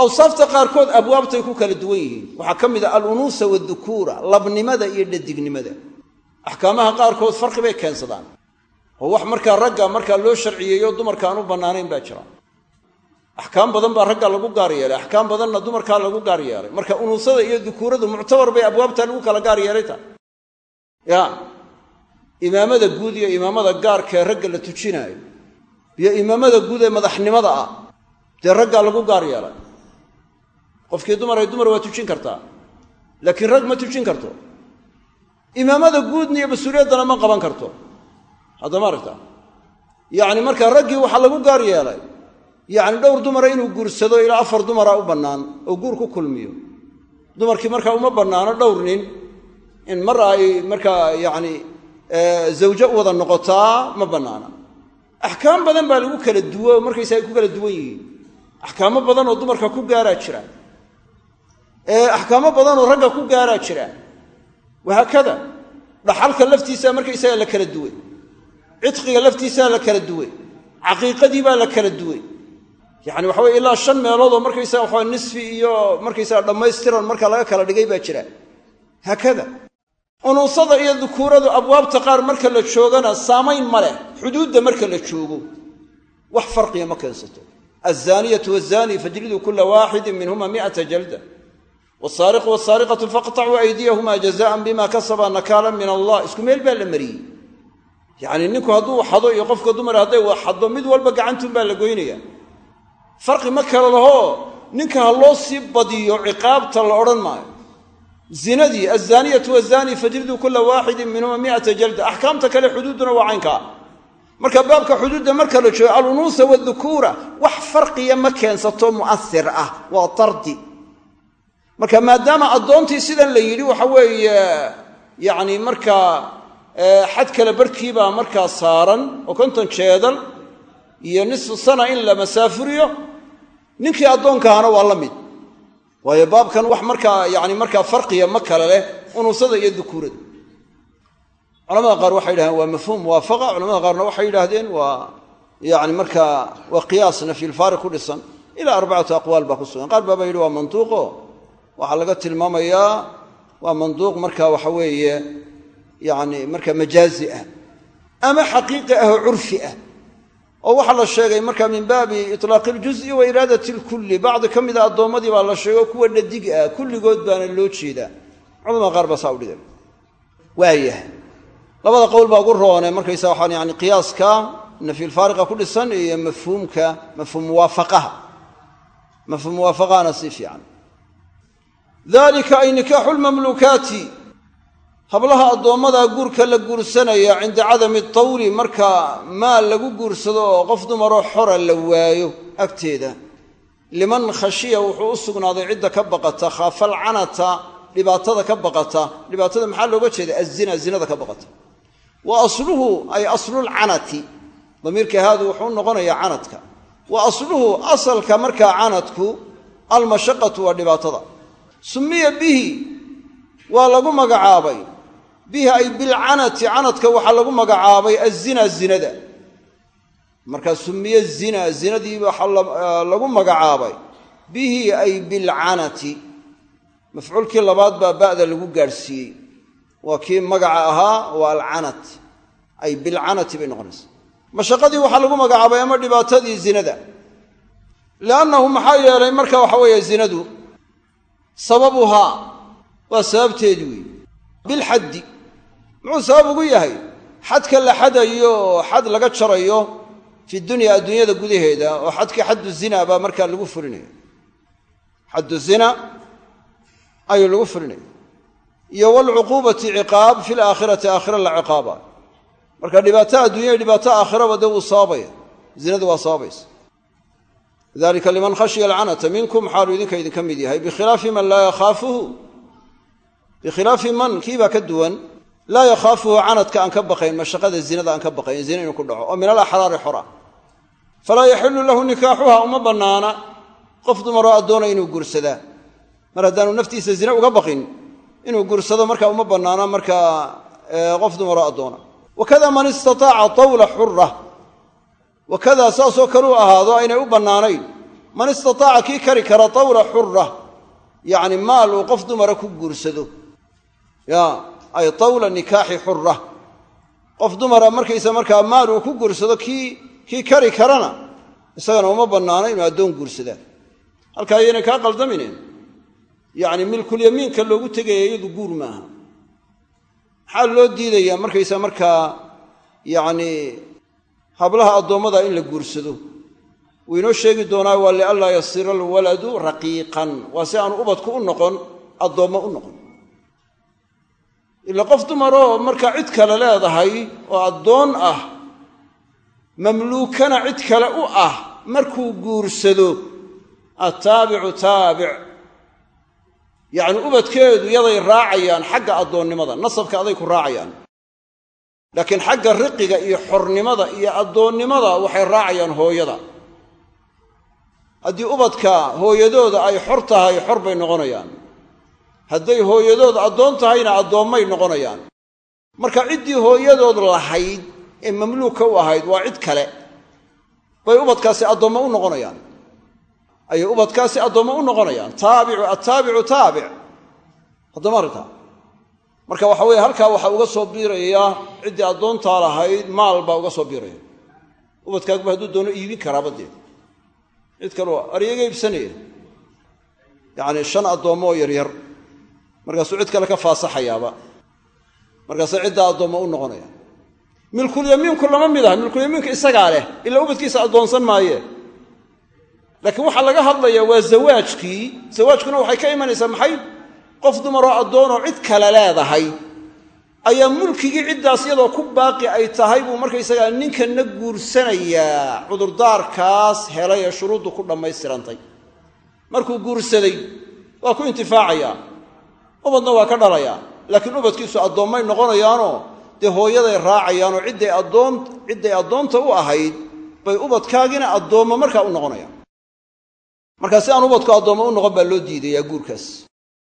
A: awsaafta qaarkood abwaabtay ku kala duwan yihiin. Waxaa ka mid a alunuusa wadukuura labnimada iyo dhadignimada axkaamaha qaarkood farqi bay keensadaan. Oo wax markaa ragga markaa loo sharciyeeyo dumarka aan u bannaanayn baa jira. Axkaam badan baa ragga lagu gaar yeelay. Axkaam badanna dumarkaa lagu gaar yeelay. Marka unuusada iyo dukuuradu muctabar bay abwaabta lagu kala gaar yeelay ta ya imaamada guud iyo imaamada gaarkaee ragga la tujinaayo iyo imaamada guud ee madaxnimada ah dee raggaa lagu gaar yeelay qofkii dumaray dumar waa tujin kartaa. Laakiin rag ma tujin karto. Imaamada guudna mas'uuliyaddana ma qaban karto. Haddama aragta? Yacni markaa raggii waxaa lagu gaar yeelay yacni dhowr dumara inuu guursado ilaa afar dumara u bannaan oo guur ku kulmiyo. Dumarkii markaa uma bannaano dhowr nin in mar ay markaa yacni zawjo u wada noqotaa ma bannaana. Axkaam badan baa lagu kala duwo oo markaysa ay ku kala duwan yihiin. Axkaamo badan oo dumarka ku gaaraa jira axkaamo badan oo ragga ku gaaraa jira. Wahaakada dhaxalka laftiisaa markaysaga la kala duway. Cidqiga laftiisaa la kala duway. Caqiiqadii baa la kala duway. Yacani waxa weye ilaa shan meelood oo markaysaga waxaa nisfi iyo markaysaga dhammaystiran marka laga kala dhigay baa jira. Haakada unuusada iyo dukuuradu abwaabta qaar marka la joogana saamayn ma leh xuduudda marka la joogo. Wax farqiya ma keensato. Alzaaniyatu wazaani fajliduu kula waaxidin minhuma mi'ata jalda wasaariqu wasaariqatu faqtacuu aydiyahuma jazaan bima kasaba nakaalan min allah isku meel baa la mariyey yacni ninku hadduu xado iyo qofka dumar hadday xaddo mid walba gacantuun baa la goynaya farqi ma kale lahoo ninka ha loo sii badiyo ciqaabta la odhan maayo zinadii alzaaniyatu wazaani fajriduu kula waaxidin minhuma mi'ata jalda axkaamta kale xuduudduna waa caynkaa marka baabka xuduudda marka marka maadaama addoontii sidan la yidhi waxa weeye yacni markaa xad kale barhkiibaa markaa saaran oo konton jeedal iyo nisfu sana in la masaafuriyo ninkii addoonkaahana waa la mid. Waayo baabkan wax markaa yani markaa farqiya ma kale leh unuusada iyo dukuurada. Culamada qaar waxay yidhahdeen waa mafhuum muwaafaqa. Culamada qaarna waxay yidhaahdeen waa yani markaa waa qiyaas nafyilfaariq ku dhisan ilaa arbacatu aqwaal baa ku sugan. Qaar baaba yidhi waa manduuqo waxaa laga tilmaamayaa waa manduuq marka waxa weeye yani marka majaazi ah ama xaqiiqi ah oo curfi ah. Oo waxaa la sheegay marka min baabi itlaaqi iljuzi wa iraadati lkulli bacdi ka mida addoommadii baa la sheego kuwa dhadig ah kulligood baana loo jeedaa. Culamada qaar baa saa u dhigan waayahay. Labada qowl baa ugu roone markaysa waxaan yani qiyaaska nafyilfaariqa ku dhisan iyo mafhuumka mafhuum muwaafaqaha. Mafhuum muwaafaqahana si fiican dalika ay nikaaxu lmamluukaati hablaha addoommada guurka la guursanaya cinda cadami tawli marka maal lagu guursado oo qof dumaroo xora la waayo agteeda. Liman khashiya wuxuu u sugnaaday cidda ka baqata khaafalcanata dhibaatada ka baqata. Dhibaatada maxaa looga jeeda azina zinada ka baqata. Wa asluhu ay aslulcanati damiirka haadu wuxuu noqonayaa canadka. Wa asluhu asalka markaa canadku almashaqatu waa dhibaatada sumiya bihi waa lagu magacaabay. Bihi ay bilcanati canadka waxaa lagu magacaabay azina zinada markaa sumiye zina zinadii waxaa lagu magacaabay. Bihi ay bilcanati. Mafcuulkii labaad baa ba'da lagu gaadhsiiyey. Waa kii magaca ahaa waa alcanat. Ay bilcanati bay noqonaysa. Mashaqadii waxaa lagu magacaabay ama dhibaatadii zinada. Liannahu maxaa yeelay marka waxa weeye zinadu sababuhaa waa sababteedi weeye bilxaddi muxuu sabab ugu yahay? Xadka la xadayo oo xad laga jarayo fi dunya adduunyada gudaheeda oo xadkii xaddu zina baa markaa lagu fulinaya. Xaddu zina ayuu lagu fulinaya. Iyo walcuquubati ciqaab fi laakhirati aakhira la ciqaaba. Marka dhibaato adduunya dhibaato aakhiraba dee wuu sababaya. Zinadu waa sababaysa dalika liman khashiya alcanata minkum xaaluu idinka idinka mid yahay. Bikhilaafi man laa yakhaafuhu. Bikhilaafi man kiibaa ka duwan. Laa yakhaafuhu canadka aan ka baqayn mashaqada zinada aan ka baqayn zina inuu ku dhaco. Oo min alaxraari xora falaa yaxilu lahu nikaaxuha uma bannaana. Qof dumaroo addoona inuu guursadaa. Mar haddaanu naftiisa zine uga baqin inuu guursado markaa uma bannaana markaa qof dumaroo addoona. Wakada man istataaca tawla xura wakadaa saasoo kaleu ahaado aynay u bannaanayn. Man istataaca kii kari kara tawla xura yacni maal uu qof dumara ku guursado. Ya ay tawla nikaaxi xura qof dumara markaysa markaa maal uu ku guursado kii kii kari karana isagana uma bannaana inuu addoon guursadaa halkaa ayaynay kaa qaldamineen yacni milkulyamiinka loogu tegaya iyadu guur maaha. Maxaa loo diidayaa markaysa markaa yacni hablaha addoommada in la guursado. Wuu inoo sheegi doonaa waa lianlaa yasira alwaladu raqiiqan. Waa si aanu ubadku u noqon addoommo u noqon. Ila qof dumaroo markaa cid kale leedahay oo addoon ah mamluukana cid kale u ah markuu guursado attaabicu taabic. Yacni ubadkeedu yaday raacayaan xagga addoonnimada nasabka aday ku raacayaan laakiin xagga riqiga iyo xornimada iyo addoonnimada waxay raacayaan hooyada. Haddii ubadka hooyadooda ay xor tahay xor bay noqonayaan. Hadday hooyadood addoon tahayna addoommay noqonayaan. Marka ciddii hooyadood lahayd ee mamluuka u ahayd waa cid kale. Bay ubadkaasi addoommo u noqonayaan. Ayay ubadkaasi addoommo u noqonayaan. Taabicu attaabicu taabic. Haddama arrintaa marka waxa weeye halkaa waxaa uga soo biirayaa ciddii addoontaa lahayd maal baa uga soo biiraya. Ubadkaaguba hadduu doono iibin karaa baddeeda cid kaleo aryaga iibsanaya. Yacni shan addoommo oo yaryar. Markaasuu cid kale ka faasaxayaaba. Markaase ciddaa addoommo u noqonaya. Milkulyamiinku lama mid ah. Milkulyamiinku isagaa leh. Ilaa ubadkiisa addoonsan maaye. Laakiin waxaa laga hadlayaa waa zawaajkii. Zawaajkuna waxay ka imanaysaa maxay qof dumaroo addoonoo cid kale leedahay ayaa mulkigii ciddaas iyadoo ku baaqi ay tahay buu markaysagaa ninkanna guursanayaa cudurdaarkaas helay ee shuruuddu ku dhammaystirantay. Markuu guursaday waa ku intifaacayaa ubadna waa ka dhalayaa laakiin ubadkiisu addoommay noqonayaanoo dee hooyaday raacayaanoo cidday addoon cidday addoonta u ahayd bay ubadkaagina addoommo markaa u noqonayaan. Markaa si aan ubadku addoommo u noqon baa loo diidayaa guurkaas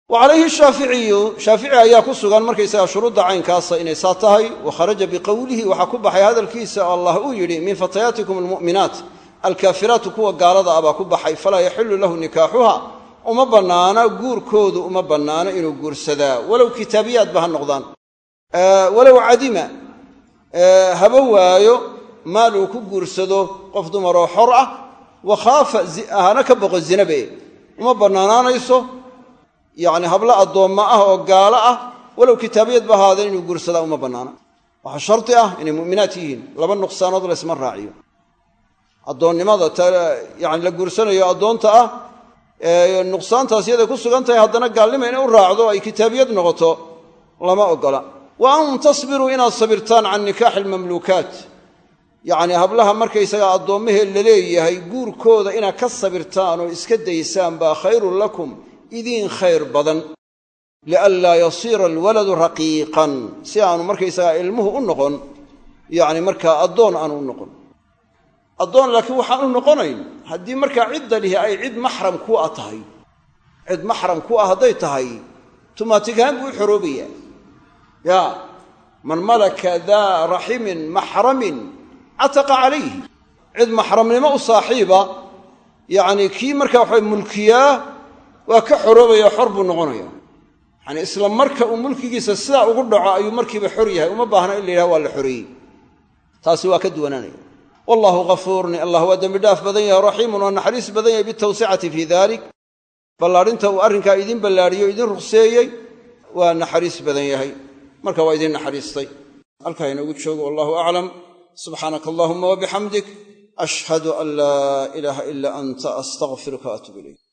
A: wa calayhi shaaficiyu shaafici ayaa ku sugan markaysagaa shuruudda caynkaasa inay saa tahay. Wa kharaja biqowlihi waxaa ku baxay hadalkiisa allah uu yidhi min fatayaatikum almu'minaat alkaafiraatu kuwa gaalada ah baa ku baxay falaa yaxillu lahu nikaaxuha uma bannaana guurkoodu uma bannaano inuu guursadaa walow kitaabiyaadba ha noqdaan. Walow cadima haba waayo maal uu ku guursado qof dumaroo xor ah wa ka boqo zinabe uma bannaanaanayso yacni hablo addoommo ah oo gaalo ah walow kitaabiyadba ahaadeen inuu guursadaa uma bannaana waxaa shardi ah inay mu'minaat yihiin laba nuqsaanood laysma raaciyo. Addoonnimada yani la guursanayo addoonta ah nuqsaantaas yaday ku sugan tahay haddana gaalnima inay u raacdo ay kitaabiyad noqoto lama ogola. Wa an tasbiruu inaad sabirtaan can nikaaxi almamluukaat yacnii hablaha markaysagaa addoommahee la leeyahay guurkooda inaad ka sabirtaan oo iska daysaan baa khayrun lakum idiin khayr badan. lianlaa yasiira alwaladu raqiiqan si aanu markaysagaa ilmuhu u noqon yacni markaa addoon aanu u noqon. Addoon laakiin waxaan u noqonayn haddii markaa cidda lihi ay cid maxram ku a tahay cid maxram ku ah hadday tahay tumaatigahaan buu u xoroobayaa. Yaa man malaka daa raximin maxramin cataqa calayhi. Cid maxramnimo u saaxiiba yacnii kii markaa waxay mulkiyaa waa ka xoroobaya xor buu noqonaya yacanii isla marka uu mulkigiisa sidaa ugu dhaco ayuu markiiba xor yahay. Uma baahna in la yidhaha waa la xoreeyey taasi waa ka duwanaanaya. Wallahu ghafuurun allah waa dembi dhaaf badan yahay raxiimun waa naxariis badan yahay bitawsicati fii dalik ballaadhinta uu arrinkaa idiin ballaadhiyo idiin ruqseeyey waa naxariis badan yahay. Marka waa idiin naxariistay. Halkaa inoogu joogo wallahu aclam. Subxaanaka allahuma wabixamdik ashhadu an laa ilaaha ila anta astaqfiruka waatuub ilayk